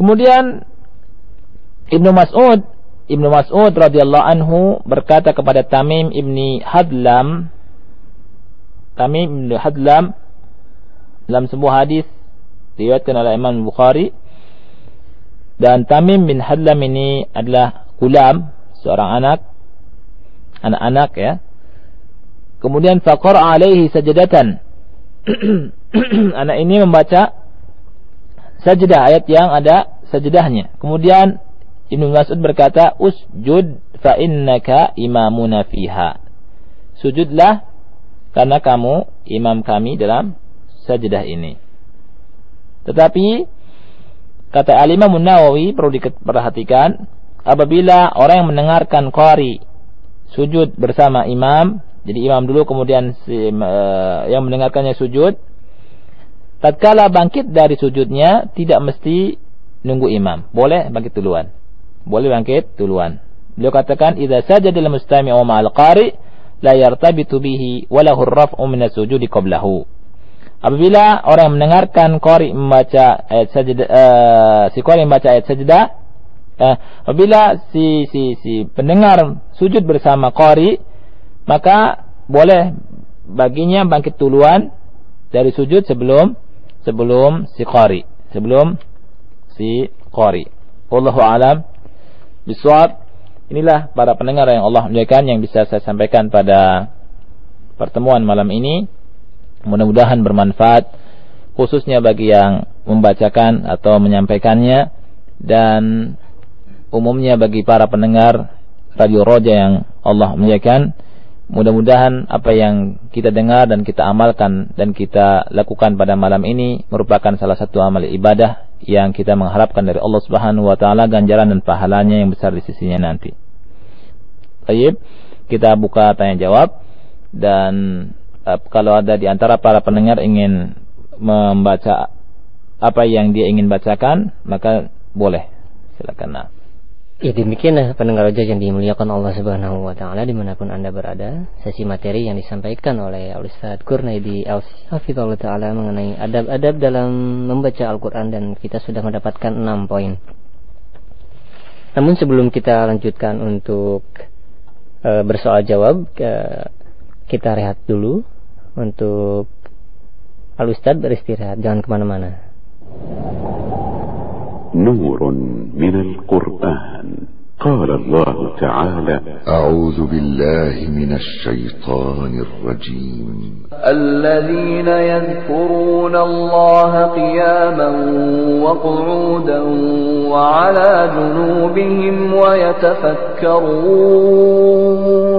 Kemudian Ibnu Mas'ud Ibnu Mas'ud radhiyallahu anhu berkata kepada Tamim ibni Hadlam Tamim ibni Hadlam dalam sebuah hadis diriwayatkan oleh Imam Bukhari dan Tamim bin Hadlam ini adalah gulam seorang anak anak-anak ya. Kemudian faqar alaihi sajadatan anak ini membaca sajadah ayat yang ada sajadahnya. Kemudian Ibnu Mas'ud berkata, "Usjud fa innaka imamuna fiha." Sujudlah karena kamu imam kami dalam sajadah ini. Tetapi kata Al-Imam Nawawi perlu diperhatikan apabila orang yang mendengarkan qari sujud bersama imam, jadi imam dulu kemudian si, uh, yang mendengarkannya sujud, tatkala bangkit dari sujudnya tidak mesti nunggu imam, boleh bangkit duluan boleh bangkit duluan. Beliau katakan, "Idza sajada al-mustami'u ma'al qari la yartabitu bihi wa lahu ar-raf'u min as-sujudi qablahu." Apabila orang mendengarkan qari membaca ayat sajdah uh, si qari membaca ayat sajdah uh, apabila si si si pendengar sujud bersama qari maka boleh baginya bangkit duluan dari sujud sebelum sebelum si qari sebelum si qari wallahu alam biswab. Inilah para pendengar yang Allah muliakan yang bisa saya sampaikan pada pertemuan malam ini. Mudah-mudahan bermanfaat khususnya bagi yang membacakan atau menyampaikannya dan umumnya bagi para pendengar Radio Roja yang Allah muliakan. Mudah-mudahan apa yang kita dengar dan kita amalkan dan kita lakukan pada malam ini merupakan salah satu amal ibadah yang kita mengharapkan dari Allah Subhanahu wa taala ganjaran dan pahalanya yang besar di sisinya nanti. Baik, kita buka tanya jawab dan uh, kalau ada di antara para pendengar ingin membaca apa yang dia ingin bacakan, maka boleh. Silakan. Nah. Ya demikianlah pendengar roja yang dimuliakan Allah Subhanahu wa taala di mana pun Anda berada. Sesi materi yang disampaikan oleh Ustaz Kurnaidi Hafizullah taala mengenai adab-adab dalam membaca Al-Qur'an dan kita sudah mendapatkan 6 poin. Namun sebelum kita lanjutkan untuk e, bersoal jawab, e, kita rehat dulu untuk Al Ustaz beristirahat, jangan ke mana-mana. نور من القرآن. قال الله تعالى أعوذ بالله من الشيطان الرجيم. الذين يذكرون الله قياما وقعودا وعلى جنوبهم ويتفكرون.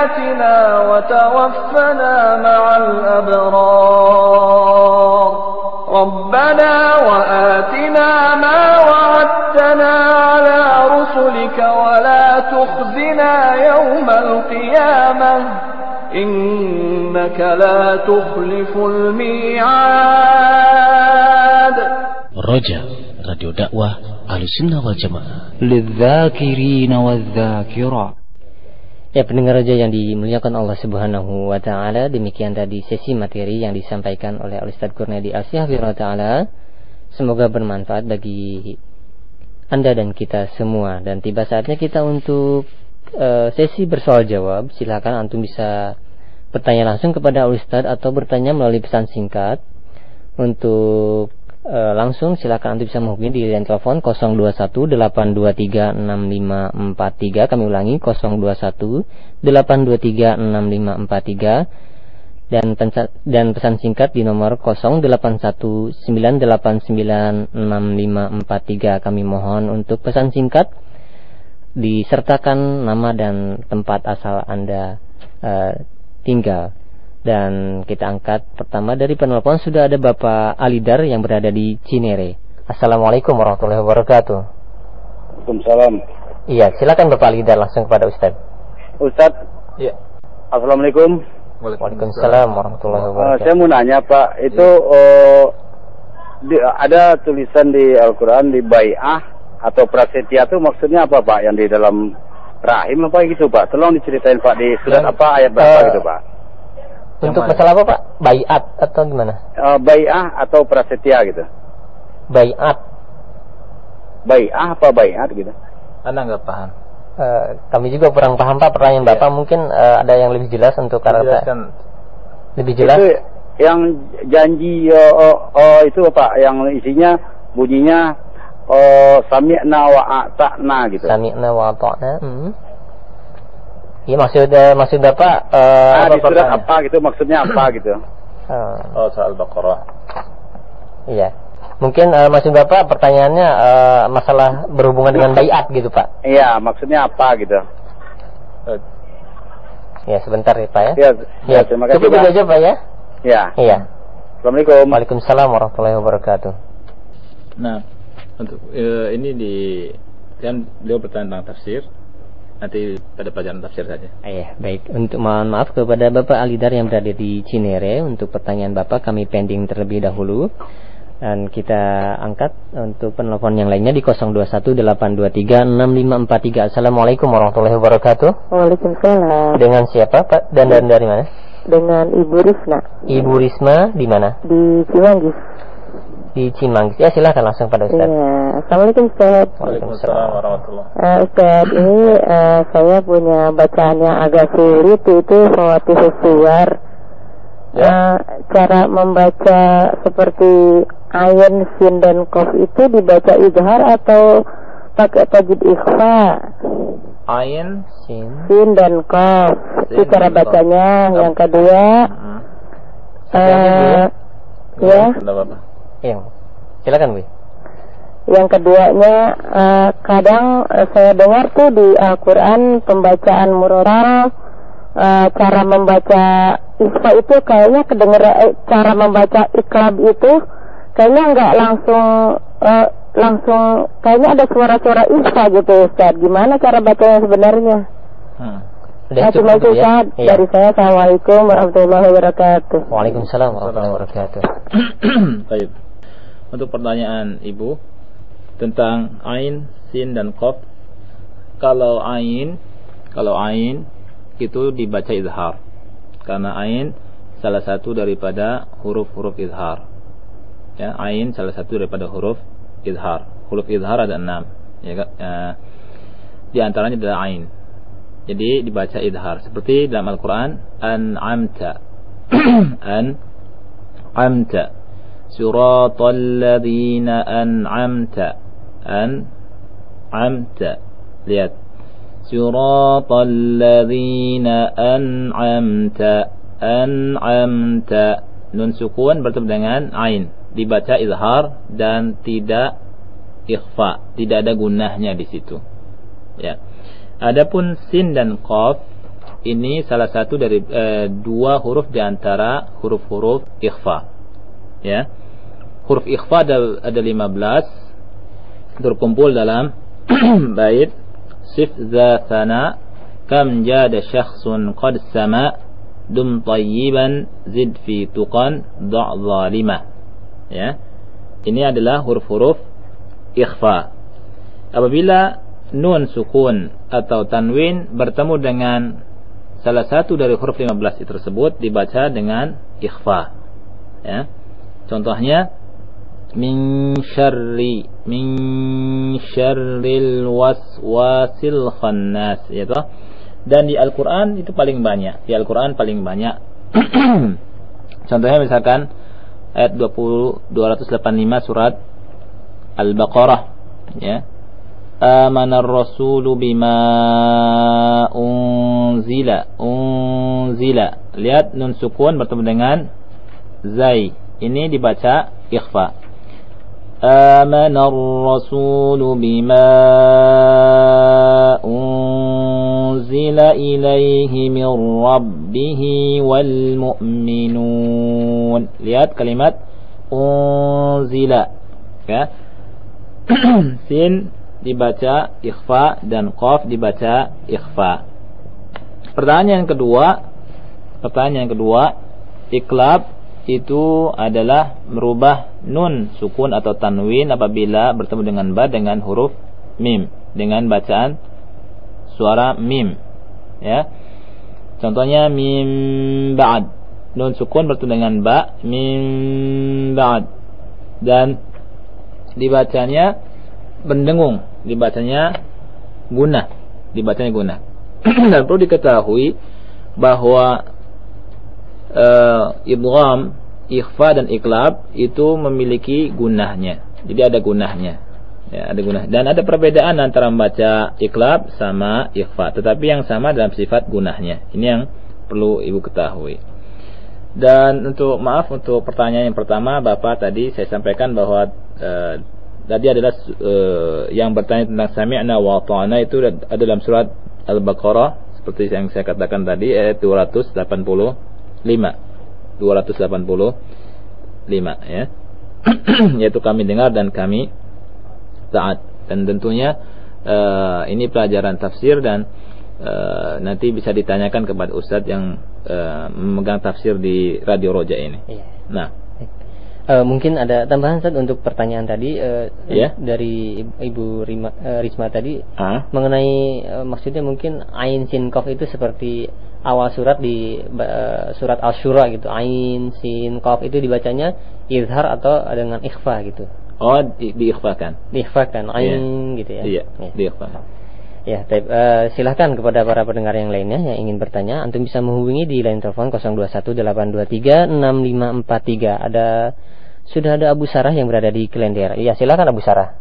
سيئاتنا وتوفنا مع الأبرار ربنا وآتنا ما وعدتنا على رسلك ولا تخزنا يوم القيامة إنك لا تخلف الميعاد Roja, Radio Dakwah Ahlussunnah wal Jamaah. للذاكرين والذاكرات Ya pendengar raja yang dimuliakan Allah Subhanahu wa taala, demikian tadi sesi materi yang disampaikan oleh Ustaz Kurniadi Asyhafirullah taala. Semoga bermanfaat bagi Anda dan kita semua dan tiba saatnya kita untuk eh, sesi bersoal jawab. Silakan antum bisa bertanya langsung kepada Ustaz atau bertanya melalui pesan singkat. Untuk eh, langsung silakan antum bisa menghubungi di line telepon 0218236543 kami ulangi 0218236543 dan pensa- dan pesan singkat di nomor 0819896543 kami mohon untuk pesan singkat disertakan nama dan tempat asal Anda eh, tinggal dan kita angkat pertama dari penelpon sudah ada Bapak Alidar yang berada di Cinere. Assalamualaikum warahmatullahi wabarakatuh. Waalaikumsalam. Iya, silakan Bapak Alidar langsung kepada Ustaz. Ustaz, Ya. Assalamualaikum. Waalaikumsalam warahmatullahi Eh, wabarakatuh. saya mau nanya Pak, itu eh, di- ada tulisan di Al-Quran di Bai'ah atau Prasetya itu maksudnya apa Pak? Yang di dalam rahim apa gitu Pak? Tolong diceritain Pak di surat apa ayat berapa eh, gitu Pak? Untuk mana? masalah apa Pak? Bayat atau gimana? Eh, Bai'ah atau Prasetya gitu? Bayat. Bai'ah apa Bai'at gitu? Anda nggak paham. Eh, kami juga kurang paham Pak pertanyaan Bapak mungkin eh, ada yang lebih jelas untuk karena lebih jelas. Itu yang janji eh, eh, eh, itu Pak, yang isinya bunyinya eh, sami'na wa ata'na gitu. Sami'na wa ata'na. Hmm. Iya maksud eh, maksud Bapak eh, Ah, apa di surat pertanyaan? apa gitu maksudnya apa gitu? Eh, Oh, soal Baqarah. iya. Mungkin eh, maksud Bapak pertanyaannya eh, masalah berhubungan dengan bayat gitu Pak. Iya, maksudnya apa gitu? Eh, Ya sebentar ya Pak ya. Ya, Ya, ya terima kasih. cukup aja Pak ya. Ya, Iya. Assalamualaikum. Waalaikumsalam warahmatullahi wabarakatuh. Nah, untuk eh, ini di kan beliau bertanya tentang tafsir. Nanti pada pelajaran tafsir saja. Iya, baik. Untuk mohon maaf kepada Bapak Alidar yang berada di Cinere untuk pertanyaan Bapak kami pending terlebih dahulu. Dan kita angkat untuk penelpon yang lainnya di 0218236543. Assalamualaikum warahmatullahi wabarakatuh. Waalaikumsalam. Dengan siapa Pak? Dan, dan dari mana? Dengan Ibu Risna Ibu Risma di mana? di Cimanggis. Di Cimanggis. Ya silakan langsung pada Ustaz. Iya. Assalamualaikum Ustaz. Waalaikumsalam warahmatullahi Eh, Ustaz, ini eh, saya punya bacaan yang agak sulit itu Fawatihus Suwar. Ya. Eh, cara membaca seperti ayin, sin, dan kof itu dibaca izhar atau pakai tajwid ikhfa? Ain Sin. Sin dan kof. Itu cara bacanya. Yang kedua, Hmm. eh, ya. Tidak apa-apa. Iya. Silakan Bu. Yang keduanya eh, kadang eh, saya dengar tuh di Al-Quran pembacaan murotal eh, cara membaca isfa itu kayaknya kedenger eh, cara membaca iklab itu kayaknya nggak langsung eh, langsung kayaknya ada suara-suara isfa gitu Ustaz. Gimana cara bacanya sebenarnya? Hmm. Udah Nah, cuma cukup itu ya? Ustaz. Iya. Dari saya Assalamualaikum warahmatullahi wabarakatuh. Waalaikumsalam warahmatullahi wabarakatuh. Baik. Untuk pertanyaan Ibu tentang ain, sin dan qaf. Kalau ain, kalau ain itu dibaca izhar. Karena ain salah satu daripada huruf-huruf izhar. Ya, ain salah satu daripada huruf izhar. Huruf izhar ada enam. Ya? Eh, di antaranya adalah ain. Jadi dibaca izhar seperti dalam Al-Qur'an an'amta. an'amta. صراط الذين أنعمت أنعمت lihat صراط الذين أنعمت أنعمت nun sukun bertemu dengan ain dibaca izhar dan tidak ikhfa tidak ada gunahnya di situ ya adapun sin dan qaf ini salah satu dari eh, dua huruf di antara huruf-huruf ikhfa ya huruf ikhfa ada ada 15 terkumpul dalam bait. Sif za thana kam jada syakhsun qad sama. Dum tayyiban zid fi tuqan da' zalima. Ya. Ini adalah huruf-huruf ikhfa. Apabila nun sukun atau tanwin bertemu dengan salah satu dari huruf 15 itu tersebut dibaca dengan ikhfa. Ya. Contohnya min syarri min syarril waswasil khannas yaitu dan di Al-Qur'an itu paling banyak. Di Al-Qur'an paling banyak. Contohnya misalkan ayat 20 285 surat Al-Baqarah ya. Amana ar-rasulu bima unzila unzila. Lihat nun sukun bertemu dengan zai. Ini dibaca ikhfa آمن الرسول بما أنزل إليه من ربه والمؤمنون lihat kalimat unzila ya sin dibaca ikhfa dan qaf dibaca ikhfa pertanyaan yang kedua pertanyaan yang kedua iklab itu adalah merubah nun sukun atau tanwin apabila bertemu dengan ba dengan huruf mim dengan bacaan suara mim ya. Contohnya mim ba'd. Nun sukun bertemu dengan ba mim ba'd. Dan dibacanya mendengung dibacanya guna dibacanya guna. Dan perlu diketahui bahwa uh, idgham, ikhfa dan iklab itu memiliki gunahnya. Jadi ada gunahnya. Ya, ada gunah. Dan ada perbedaan antara membaca iklab sama ikhfa, tetapi yang sama dalam sifat gunahnya. Ini yang perlu Ibu ketahui. Dan untuk maaf untuk pertanyaan yang pertama Bapak tadi saya sampaikan bahwa uh, tadi adalah uh, yang bertanya tentang sami'na wa ta'ana itu ada dalam surat Al-Baqarah seperti yang saya katakan tadi ayat 285 285 ya yaitu kami dengar dan kami taat dan tentunya uh, ini pelajaran tafsir dan uh, nanti bisa ditanyakan kepada ustadz yang uh, memegang tafsir di Radio Roja ini. Iya. Nah, Uh, mungkin ada tambahan Ustaz untuk pertanyaan tadi uh, Ya. dari Ibu Rima, uh, Risma tadi ah, mengenai uh, maksudnya mungkin ain sin kof itu seperti awal surat di uh, surat Al-Syura gitu. Ain sin kof itu dibacanya izhar atau dengan ikhfa gitu. oh di, diikhfakan. Diikhfakan ain gitu ya. Iya, Ya. diikhfakan. Ya, taib, eh, silahkan kepada para pendengar yang lainnya yang ingin bertanya, antum bisa menghubungi di line telepon 0218236543. Ada sudah ada Abu Sarah yang berada di Klender. Iya, silakan Abu Sarah.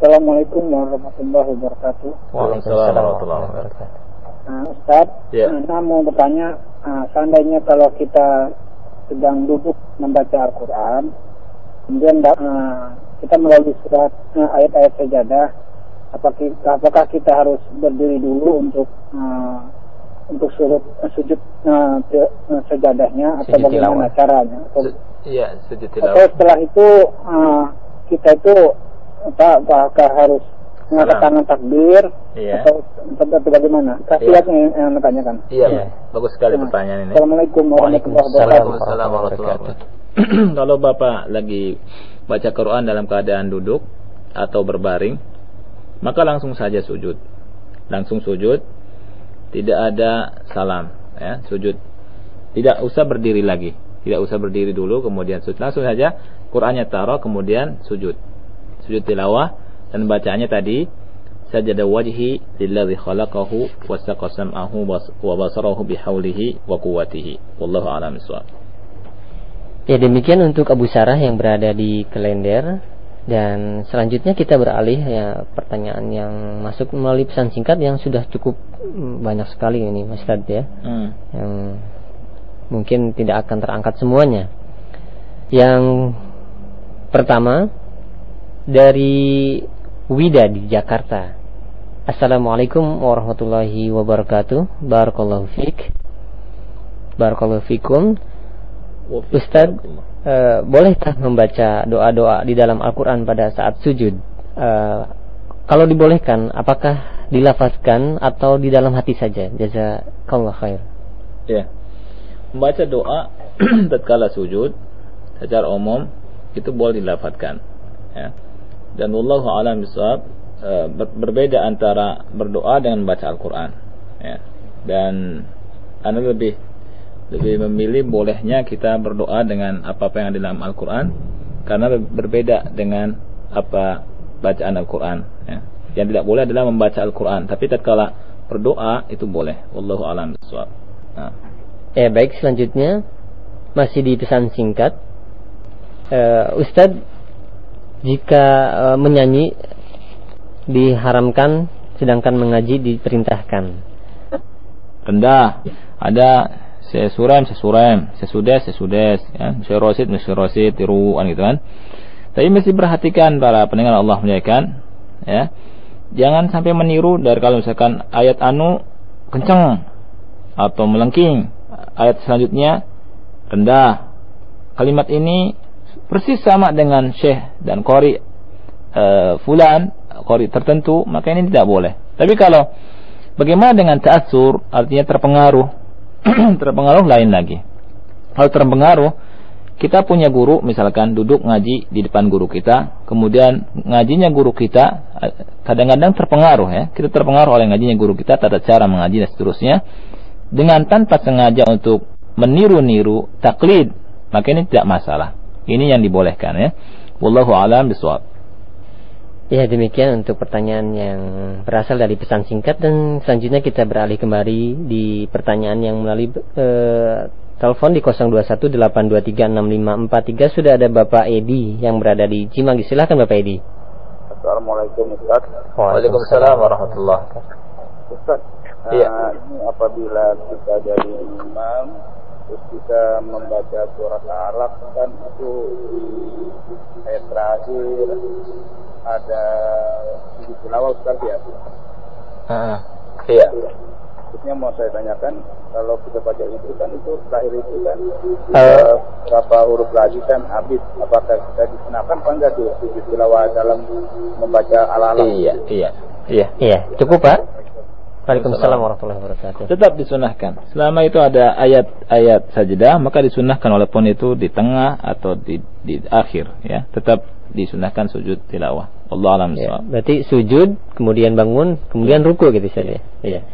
Assalamualaikum warahmatullahi wabarakatuh. Waalaikumsalam warahmatullahi wabarakatuh. Nah, Ustaz, Ya. saya mau bertanya, ah, seandainya kalau kita sedang duduk membaca Al-Quran, kemudian ah, kita melalui surat ah, ayat-ayat sajadah, apakah kita, apakah kita harus berdiri dulu untuk ah, untuk surut, sujud ah, te- ah, sajadahnya atau Sujud bagaimana tilawah. caranya? Atau, Iya, sujud atau tilawah. setelah itu ah, kita itu Pak, apakah harus mengangkat tangan takbir Iya. atau atau bagaimana? Kasihatnya yang, yang ditanyakan. Iya, Iya. bagus sekali pertanyaan ini. Assalamualaikum warahmatullahi wabarakatuh. Kalau Bapak lagi baca Quran dalam keadaan duduk atau berbaring, maka langsung saja sujud. Langsung sujud, tidak ada salam, ya, sujud. Tidak usah berdiri lagi. Tidak usah berdiri dulu kemudian sujud. Langsung saja Qurannya taruh kemudian sujud. Sujud tilawah dan bacaannya tadi sajada wajhi lilladzi khalaqahu wa saqa sam'ahu wa basarahu bihaulihi wa quwwatihi. Wallahu a'lam. Ya demikian untuk Abu Sarah yang berada di Kelender dan selanjutnya kita beralih ya pertanyaan yang masuk melalui pesan singkat yang sudah cukup mm, banyak sekali ini Mas Tad ya Hmm. yang mungkin tidak akan terangkat semuanya. Yang pertama dari Wida di Jakarta. Assalamualaikum warahmatullahi wabarakatuh. Barakallahu fiik. Barakallahu fikum. Ustaz, eh, bolehkah membaca doa-doa di dalam Al-Quran pada saat sujud? Eh, kalau dibolehkan, apakah dilafazkan atau di dalam hati saja? Jazakallah khair. Ya. Membaca doa tatkala sujud secara umum itu boleh dilafadzkan. Ya. Dan wallahu alam bisawab eh, ber- berbeda antara berdoa dengan membaca Al-Qur'an. Ya. Dan anda lebih lebih memilih bolehnya kita berdoa dengan apa-apa yang ada dalam Al-Qur'an karena ber- berbeda dengan apa bacaan Al-Qur'an ya. Yang tidak boleh adalah membaca Al-Qur'an, tapi tatkala berdoa itu boleh. Wallahu alam bisawab. Nah. Ya baik selanjutnya masih di pesan singkat. Eh, Ustadz jika eh, menyanyi diharamkan sedangkan mengaji diperintahkan. rendah. Ada sesurem sesurem sesudes sesudes ya. Serosid serosid tiruan gitu kan. Tapi mesti perhatikan para pendengar Allah muliakan ya. Jangan sampai meniru dari kalau misalkan ayat anu kenceng atau melengking. Ayat selanjutnya rendah. Kalimat ini persis sama dengan syekh dan qori eh, fulan qori tertentu maka ini tidak boleh tapi kalau Bagaimana dengan ta'asur? Artinya terpengaruh. terpengaruh lain lagi. Kalau terpengaruh, kita punya guru, misalkan duduk ngaji di depan guru kita, kemudian ngajinya guru kita, eh, kadang-kadang terpengaruh ya. Kita terpengaruh oleh ngajinya guru kita, tata cara mengaji dan seterusnya. Dengan tanpa sengaja untuk meniru-niru taklid, maka ini tidak masalah. Ini yang dibolehkan ya. Wallahu alam bisawab. Ya demikian untuk pertanyaan yang berasal dari pesan singkat dan selanjutnya kita beralih kembali di pertanyaan yang melalui eh, telepon di 0218236543 sudah ada Bapak Edi yang berada di Cimanggi. Silakan Bapak Edi. Assalamualaikum Ustaz. Waalaikumsalam warahmatullahi Ustaz, Iya. eh, ini apabila kita jadi imam terus kita membaca surat Al-Alaq kan itu di ayat terakhir ada di tilawah Ustaz ya. Ah, Iya. Maksudnya mau saya tanyakan kalau kita baca itu kan itu terakhir itu kan Eh. eh, berapa huruf lagi kan habis apakah kita dikenakan apa enggak tuh di tilawah dalam membaca Al-Alaq? Iya, iya, iya. Iya, cukup Pak. Waalaikumsalam warahmatullahi wabarakatuh. Tetap disunahkan. Selama itu ada ayat-ayat sajadah, maka disunahkan walaupun itu di tengah atau di di akhir, ya. Tetap disunahkan sujud tilawah. Allah alam Ya, berarti sujud, kemudian bangun, kemudian ruku gitu saja. Iya.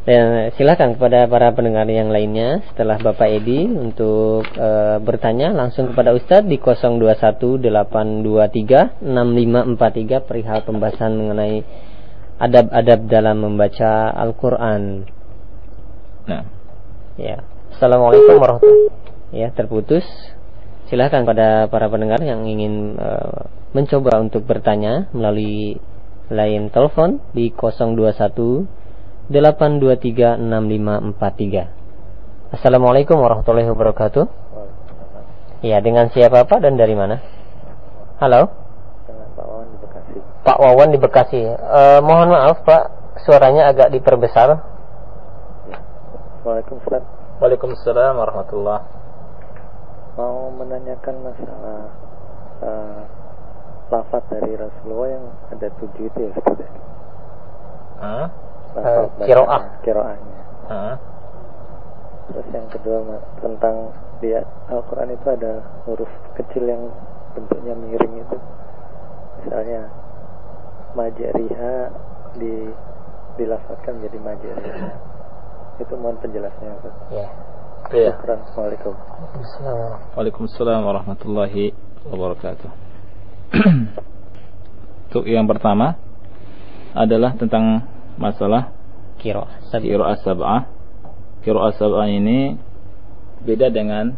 Dan silakan kepada para pendengar yang lainnya setelah Bapak Edi untuk eh, bertanya langsung kepada Ustadz di 0218236543 perihal pembahasan mengenai adab-adab dalam membaca Al-Qur'an. Nah, Ya. Assalamualaikum warahmatullahi Ya, terputus. Silahkan pada para pendengar yang ingin eh, mencoba untuk bertanya melalui line telepon di 021 823 6543. Assalamualaikum warahmatullahi wabarakatuh. Ya, dengan siapa Pak dan dari mana? Halo? Pak Wawan di Bekasi. Eh, mohon maaf Pak, suaranya agak diperbesar. Waalaikumsalam. Waalaikumsalam warahmatullah. Mau menanyakan masalah eh, lafaz dari Rasulullah yang ada tujuh itu ya Ustaz? Hah? Lafaz Eh, kiroah. Kiroahnya. Hah? Terus yang kedua tentang di Al-Quran itu ada huruf kecil yang bentuknya miring itu. Misalnya majariha di dilafazkan menjadi majariha. Itu mohon penjelasannya Ustaz. Ya. Iya. Syukran. Assalamualaikum. Waalaikumsalam warahmatullahi wabarakatuh. Untuk yang pertama adalah tentang masalah Kiro. Qiraah sab'ah. Qiraah sab'ah ini beda dengan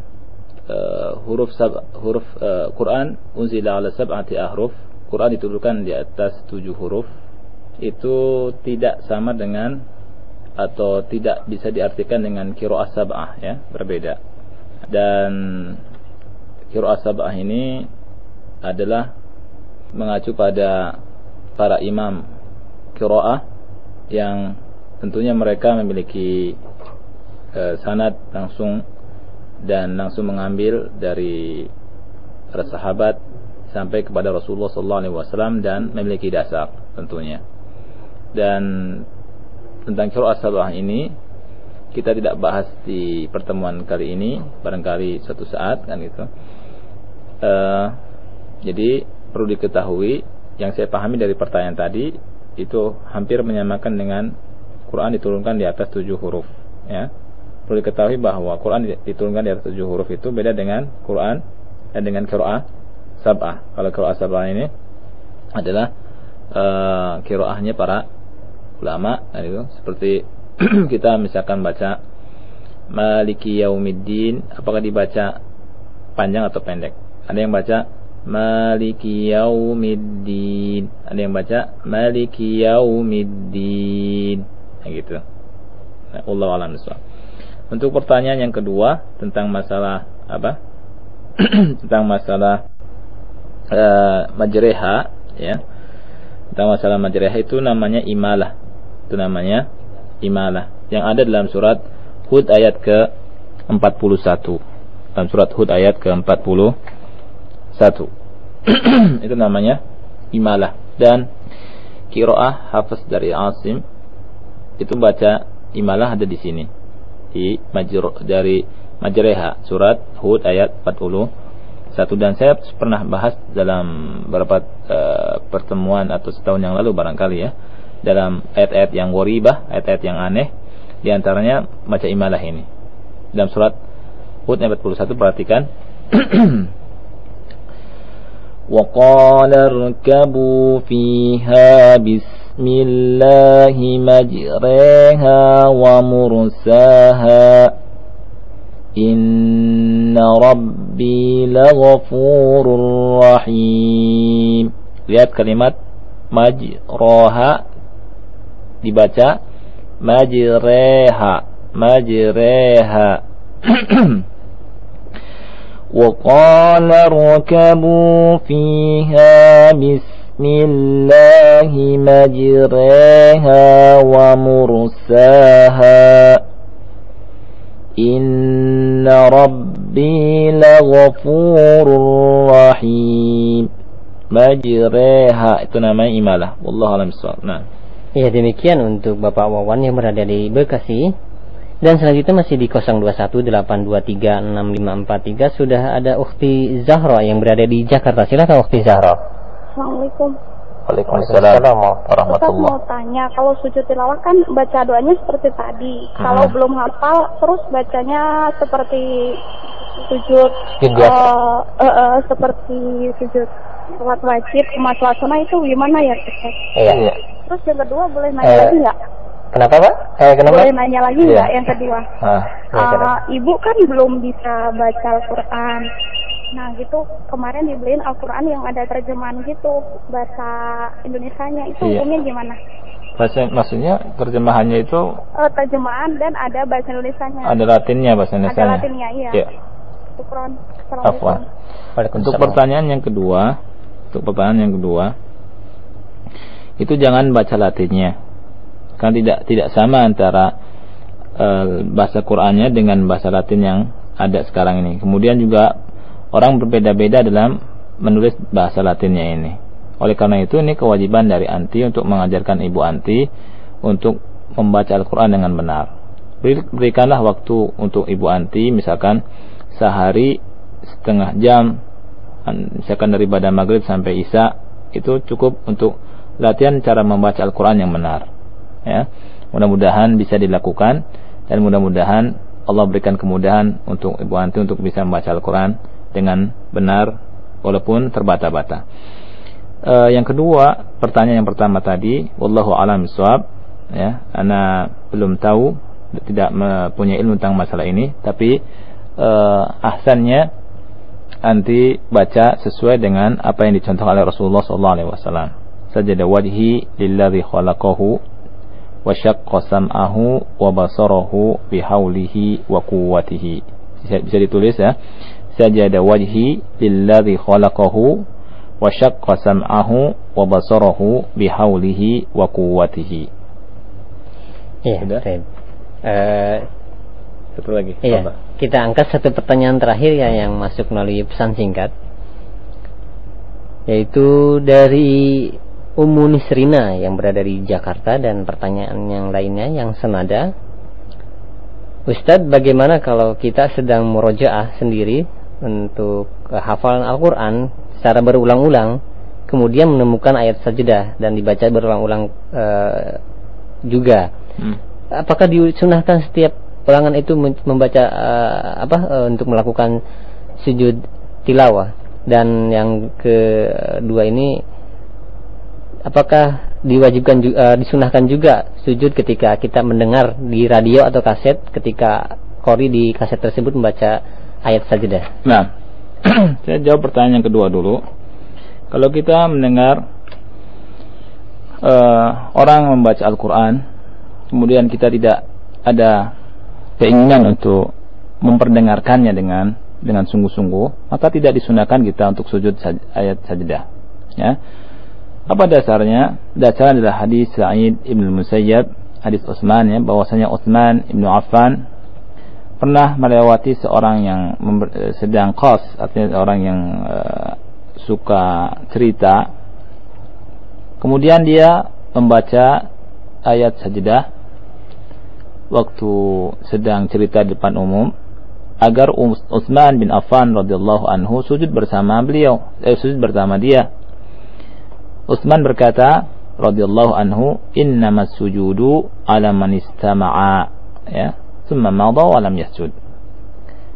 uh, huruf sab huruf uh, Quran unzila ala sab'ati ahruf. Quran diturunkan di atas tujuh huruf. Itu tidak sama dengan atau tidak bisa diartikan dengan qiraah sab'ah ya, berbeda. Dan qiraah sab'ah ini adalah mengacu pada para imam qiraah yang tentunya mereka memiliki uh, sanad langsung dan langsung mengambil dari para sahabat sampai kepada Rasulullah SAW dan memiliki dasar tentunya. Dan tentang qiraah sabah ini kita tidak bahas di pertemuan kali ini, barangkali suatu saat kan gitu. Uh, jadi perlu diketahui yang saya pahami dari pertanyaan tadi itu hampir menyamakan dengan Quran diturunkan di atas tujuh huruf ya perlu diketahui bahwa Quran diturunkan di atas tujuh huruf itu beda dengan Quran dan dengan Qiraah sab'ah kalau Qiraah sab'ah ini adalah uh, Qiraahnya para ulama kan itu seperti kita misalkan baca Maliki Yaumiddin apakah dibaca panjang atau pendek ada yang baca Maliki Yaumiddin. Ada yang baca Maliki Yaumiddin. Nah, gitu. Nah, Allah alam Untuk pertanyaan yang kedua tentang masalah apa? tentang masalah uh, majreha ya. Tentang masalah majreha itu namanya imalah. Itu namanya imalah yang ada dalam surat Hud ayat ke 41. Dalam surat Hud ayat ke 40 satu itu namanya imalah dan kiroah hafaz dari Asim itu baca imalah ada di sini di majro, dari Majreha surat Hud ayat 40 satu dan saya pernah bahas dalam beberapa uh, pertemuan atau setahun yang lalu barangkali ya dalam ayat-ayat yang waribah ayat-ayat yang aneh diantaranya baca imalah ini dalam surat Hud ayat 41 perhatikan وقال اركبوا فيها بسم الله مجريها ومرساها إن ربي لغفور رحيم. Lihat kalimat majroha dibaca. Majreha majreha. وقال اركبوا فيها بسم الله مجريها ومرساها إن ربي لغفور رحيم majreha itu namanya imalah wallahu alam nah ya demikian untuk Bapak Wawan yang berada di Bekasi dan selanjutnya masih di 0218236543 sudah ada Ukti Zahra yang berada di Jakarta. Silakan Ukti Zahra. Assalamualaikum. Waalaikumsalam warahmatullahi mau tanya, kalau sujud tilawah kan baca doanya seperti tadi. Hmm. Kalau belum hafal, terus bacanya seperti sujud uh, uh, uh, seperti sujud sholat wajib sama sholat sunnah itu gimana ya? Iya. Terus yang kedua boleh nanya uh, lagi nggak? Kenapa Pak? Eh, kenapa? Boleh nanya lagi nggak yeah. yang kedua? Ah, uh, ibu kan belum bisa baca Al-Quran. Nah gitu kemarin dibeliin Al-Quran yang ada terjemahan gitu bahasa Indonesianya itu yeah. hukumnya gimana? Bahasa maksudnya terjemahannya itu? Uh, terjemahan dan ada bahasa Indonesianya. Ada Latinnya bahasa Indonesianya. Ada Latinnya iya. Yeah. Syukron. Afwan. Untuk pertanyaan yang kedua, untuk pertanyaan yang kedua, itu jangan baca Latinnya kan tidak tidak sama antara uh, bahasa Qur'annya dengan bahasa Latin yang ada sekarang ini. Kemudian juga orang berbeda-beda dalam menulis bahasa Latinnya ini. Oleh karena itu ini kewajiban dari anti untuk mengajarkan ibu anti untuk membaca Al-Quran dengan benar. Berikanlah waktu untuk ibu anti misalkan sehari setengah jam misalkan dari badan maghrib sampai isya itu cukup untuk latihan cara membaca Al-Quran yang benar. Ya, mudah-mudahan bisa dilakukan dan mudah-mudahan Allah berikan kemudahan untuk ibu anti untuk bisa membaca Al-Quran dengan benar walaupun terbata-bata. Uh, yang kedua, pertanyaan yang pertama tadi, wallahu alam bisawab, ya, ana belum tahu tidak punya ilmu tentang masalah ini, tapi uh, ahsannya anti baca sesuai dengan apa yang dicontohkan oleh Rasulullah sallallahu alaihi wasallam. Sajada wajhi lilladzi khalaqahu wa syaqqa sam'ahu wa basarahu bihaulihi wa quwwatihi. Bisa, bisa ditulis ya. Sajada wajhi lilladzi khalaqahu wa syaqqa sam'ahu wa basarahu bihaulihi wa quwwatihi. Iya, Sudah? Uh, satu lagi. Iya. Kita angkat satu pertanyaan terakhir ya yang masuk melalui pesan singkat. Yaitu dari Umu Nisrina yang berada di Jakarta dan pertanyaan yang lainnya yang senada. Ustadz, bagaimana kalau kita sedang murojaah sendiri untuk hafalan Al-Quran secara berulang-ulang, kemudian menemukan ayat sajadah dan dibaca berulang-ulang uh, juga? Hmm. Apakah disunahkan setiap ulangan itu membaca uh, apa uh, untuk melakukan sujud tilawah dan yang kedua ini apakah diwajibkan uh, disunahkan juga sujud ketika kita mendengar di radio atau kaset ketika kori di kaset tersebut membaca ayat sajadah. Nah, saya jawab pertanyaan yang kedua dulu. Kalau kita mendengar uh, orang membaca Al-Quran, kemudian kita tidak ada keinginan untuk memperdengarkannya dengan dengan sungguh-sungguh, maka tidak disunahkan kita untuk sujud ayat sajadah. Ya. Apa dasarnya? Dasarnya adalah hadis Sa'id Ibn Musayyab, hadis Utsman ya, bahwasanya Utsman Ibnu Affan pernah melewati seorang yang sedang kos, artinya orang yang uh, suka cerita. Kemudian dia membaca ayat sajadah waktu sedang cerita di depan umum agar Utsman bin Affan radhiyallahu anhu sujud bersama beliau, eh, sujud bersama dia. Utsman berkata radhiyallahu anhu, "Innamas sujudu ala man istama'a." Ya, thumma madha wa lam yasjud.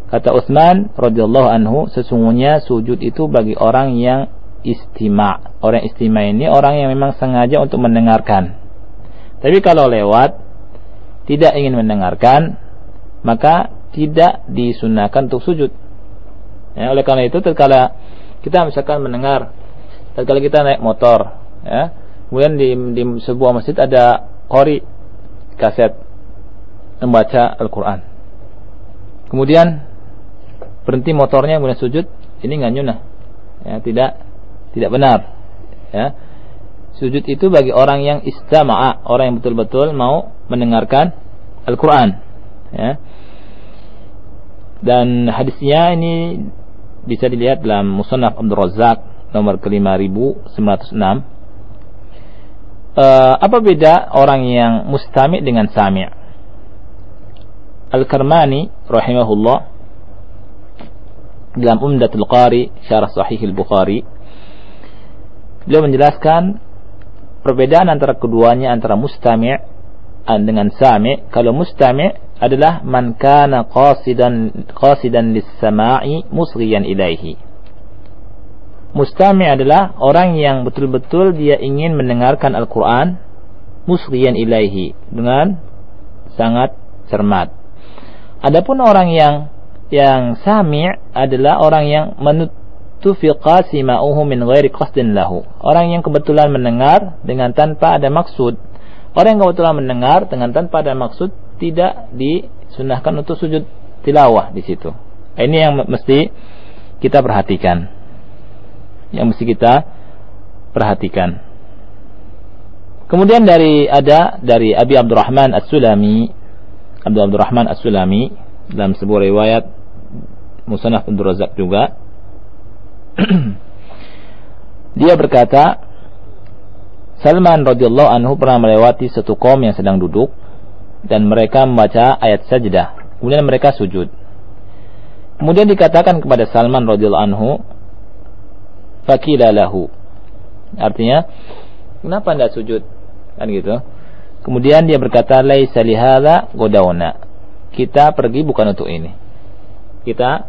Kata Utsman radhiyallahu anhu, sesungguhnya sujud itu bagi orang yang istima. Orang istima ini orang yang memang sengaja untuk mendengarkan. Tapi kalau lewat tidak ingin mendengarkan, maka tidak disunahkan untuk sujud. Ya, oleh karena itu, tatkala kita misalkan mendengar, tatkala kita naik motor, ya, kemudian di, di sebuah masjid ada kori kaset membaca Al-Quran. Kemudian berhenti motornya kemudian sujud, ini nggak nyunah, ya, tidak tidak benar. Ya, Sujud itu bagi orang yang istama'a, orang yang betul-betul mau mendengarkan Al-Qur'an, ya. Dan hadisnya ini bisa dilihat dalam Musannaf Abdul Razak nomor ke-5906. Uh, apa beda orang yang mustami' dengan sami'? Al-Karmani rahimahullah dalam Umdatul Qari Syarah Sahih Al-Bukhari beliau menjelaskan perbedaan antara keduanya antara mustami' dengan sami' kalau mustami' adalah man kana qasidan qasidan lis-sama'i musghiyan ilaihi. Mustami' adalah orang yang betul-betul dia ingin mendengarkan Al-Qur'an musghiyan ilaihi dengan sangat cermat adapun orang yang yang sami' adalah orang yang menut tufiqa sima'uhu min ghairi qasdin lahu. Orang yang kebetulan mendengar dengan tanpa ada maksud. Orang yang kebetulan mendengar dengan tanpa ada maksud tidak disunahkan untuk sujud tilawah di situ. Ini yang mesti kita perhatikan. Yang mesti kita perhatikan. Kemudian dari ada dari Abi Abdurrahman As-Sulami, Abdul Abdurrahman As-Sulami dalam sebuah riwayat Musannaf Abdul Razak juga Dia berkata, Salman radhiyallahu anhu pernah melewati satu kaum yang sedang duduk dan mereka membaca ayat sajdah. Kemudian mereka sujud. Kemudian dikatakan kepada Salman radhiyallahu anhu, "Fakila lahu." Artinya, kenapa tidak sujud? Kan gitu. Kemudian dia berkata, "Laisa lihadza godauna." Kita pergi bukan untuk ini. Kita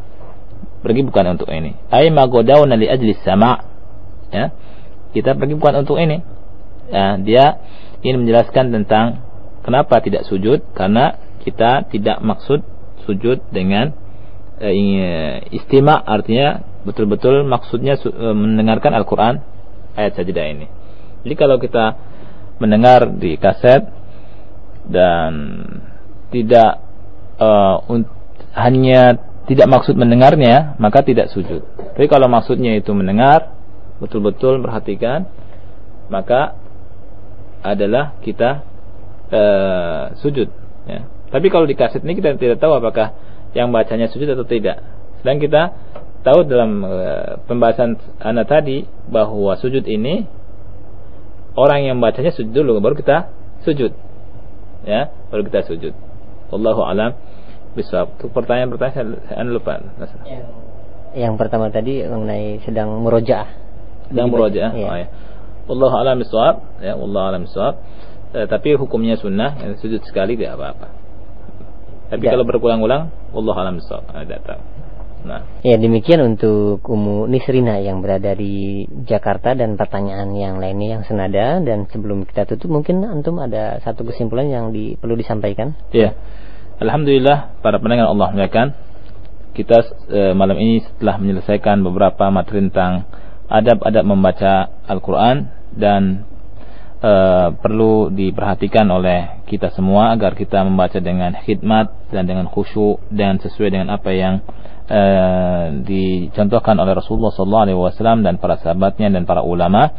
pergi bukan untuk ini. Ai ma godauna li ajli sama'. Ya. Kita pergi bukan untuk ini ya, dia ingin menjelaskan tentang kenapa tidak sujud karena kita tidak maksud sujud dengan eh, istima artinya betul-betul maksudnya eh, mendengarkan Al-Qur'an ayat sajadah ini. Jadi kalau kita mendengar di kaset dan tidak uh, hanya tidak maksud mendengarnya maka tidak sujud. Tapi kalau maksudnya itu mendengar betul-betul perhatikan maka adalah kita uh, sujud. Ya. Tapi kalau di kaset ini kita tidak tahu apakah yang bacanya sujud atau tidak. Sedang kita tahu dalam uh, pembahasan anak tadi bahwa sujud ini orang yang bacanya sujud dulu baru kita sujud. Ya, baru kita sujud. Allahu alam bisa. Untuk pertanyaan-pertanyaan saya, saya lupa. Yang, yang pertama tadi mengenai sedang murojaah. Sedang murojaah. Ya. Oh, ya. Allah alam bisawab ya Allah alam bisawab eh, tapi hukumnya sunnah yang sujud sekali tidak apa-apa tapi ya. kalau berulang-ulang Allah alam bisawab tidak tahu nah. Ya demikian untuk Umu Nisrina yang berada di Jakarta dan pertanyaan yang lainnya yang senada. Dan sebelum kita tutup mungkin antum ada satu kesimpulan yang di, perlu disampaikan? Ya. Alhamdulillah para pendengar Allah muliakan. Kita e, malam ini setelah menyelesaikan beberapa materi tentang adab-adab membaca Al-Quran dan e, perlu diperhatikan oleh kita semua agar kita membaca dengan khidmat dan dengan khusyuk dan sesuai dengan apa yang e, dicontohkan oleh Rasulullah SAW dan para sahabatnya dan para ulama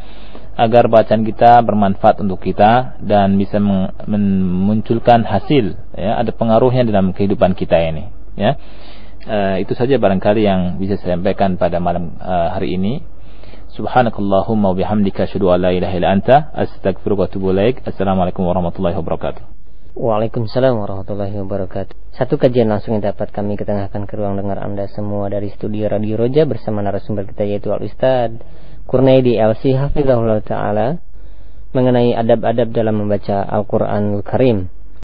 agar bacaan kita bermanfaat untuk kita dan bisa memunculkan hasil ya ada pengaruhnya dalam kehidupan kita ini ya e, itu saja barangkali yang bisa saya sampaikan pada malam e, hari ini Subhanakallahumma bihamdika asyhadu an la ilaha illa anta astaghfiruka wa atubu ilaik. Assalamualaikum warahmatullahi wabarakatuh. Waalaikumsalam warahmatullahi wabarakatuh. Satu kajian langsung yang dapat kami ketengahkan ke ruang dengar Anda semua dari studio Radio Roja bersama narasumber kita yaitu Al Ustaz Kurnaidi LC Hafizahullah Ta'ala mengenai adab-adab dalam membaca Al-Quranul Karim.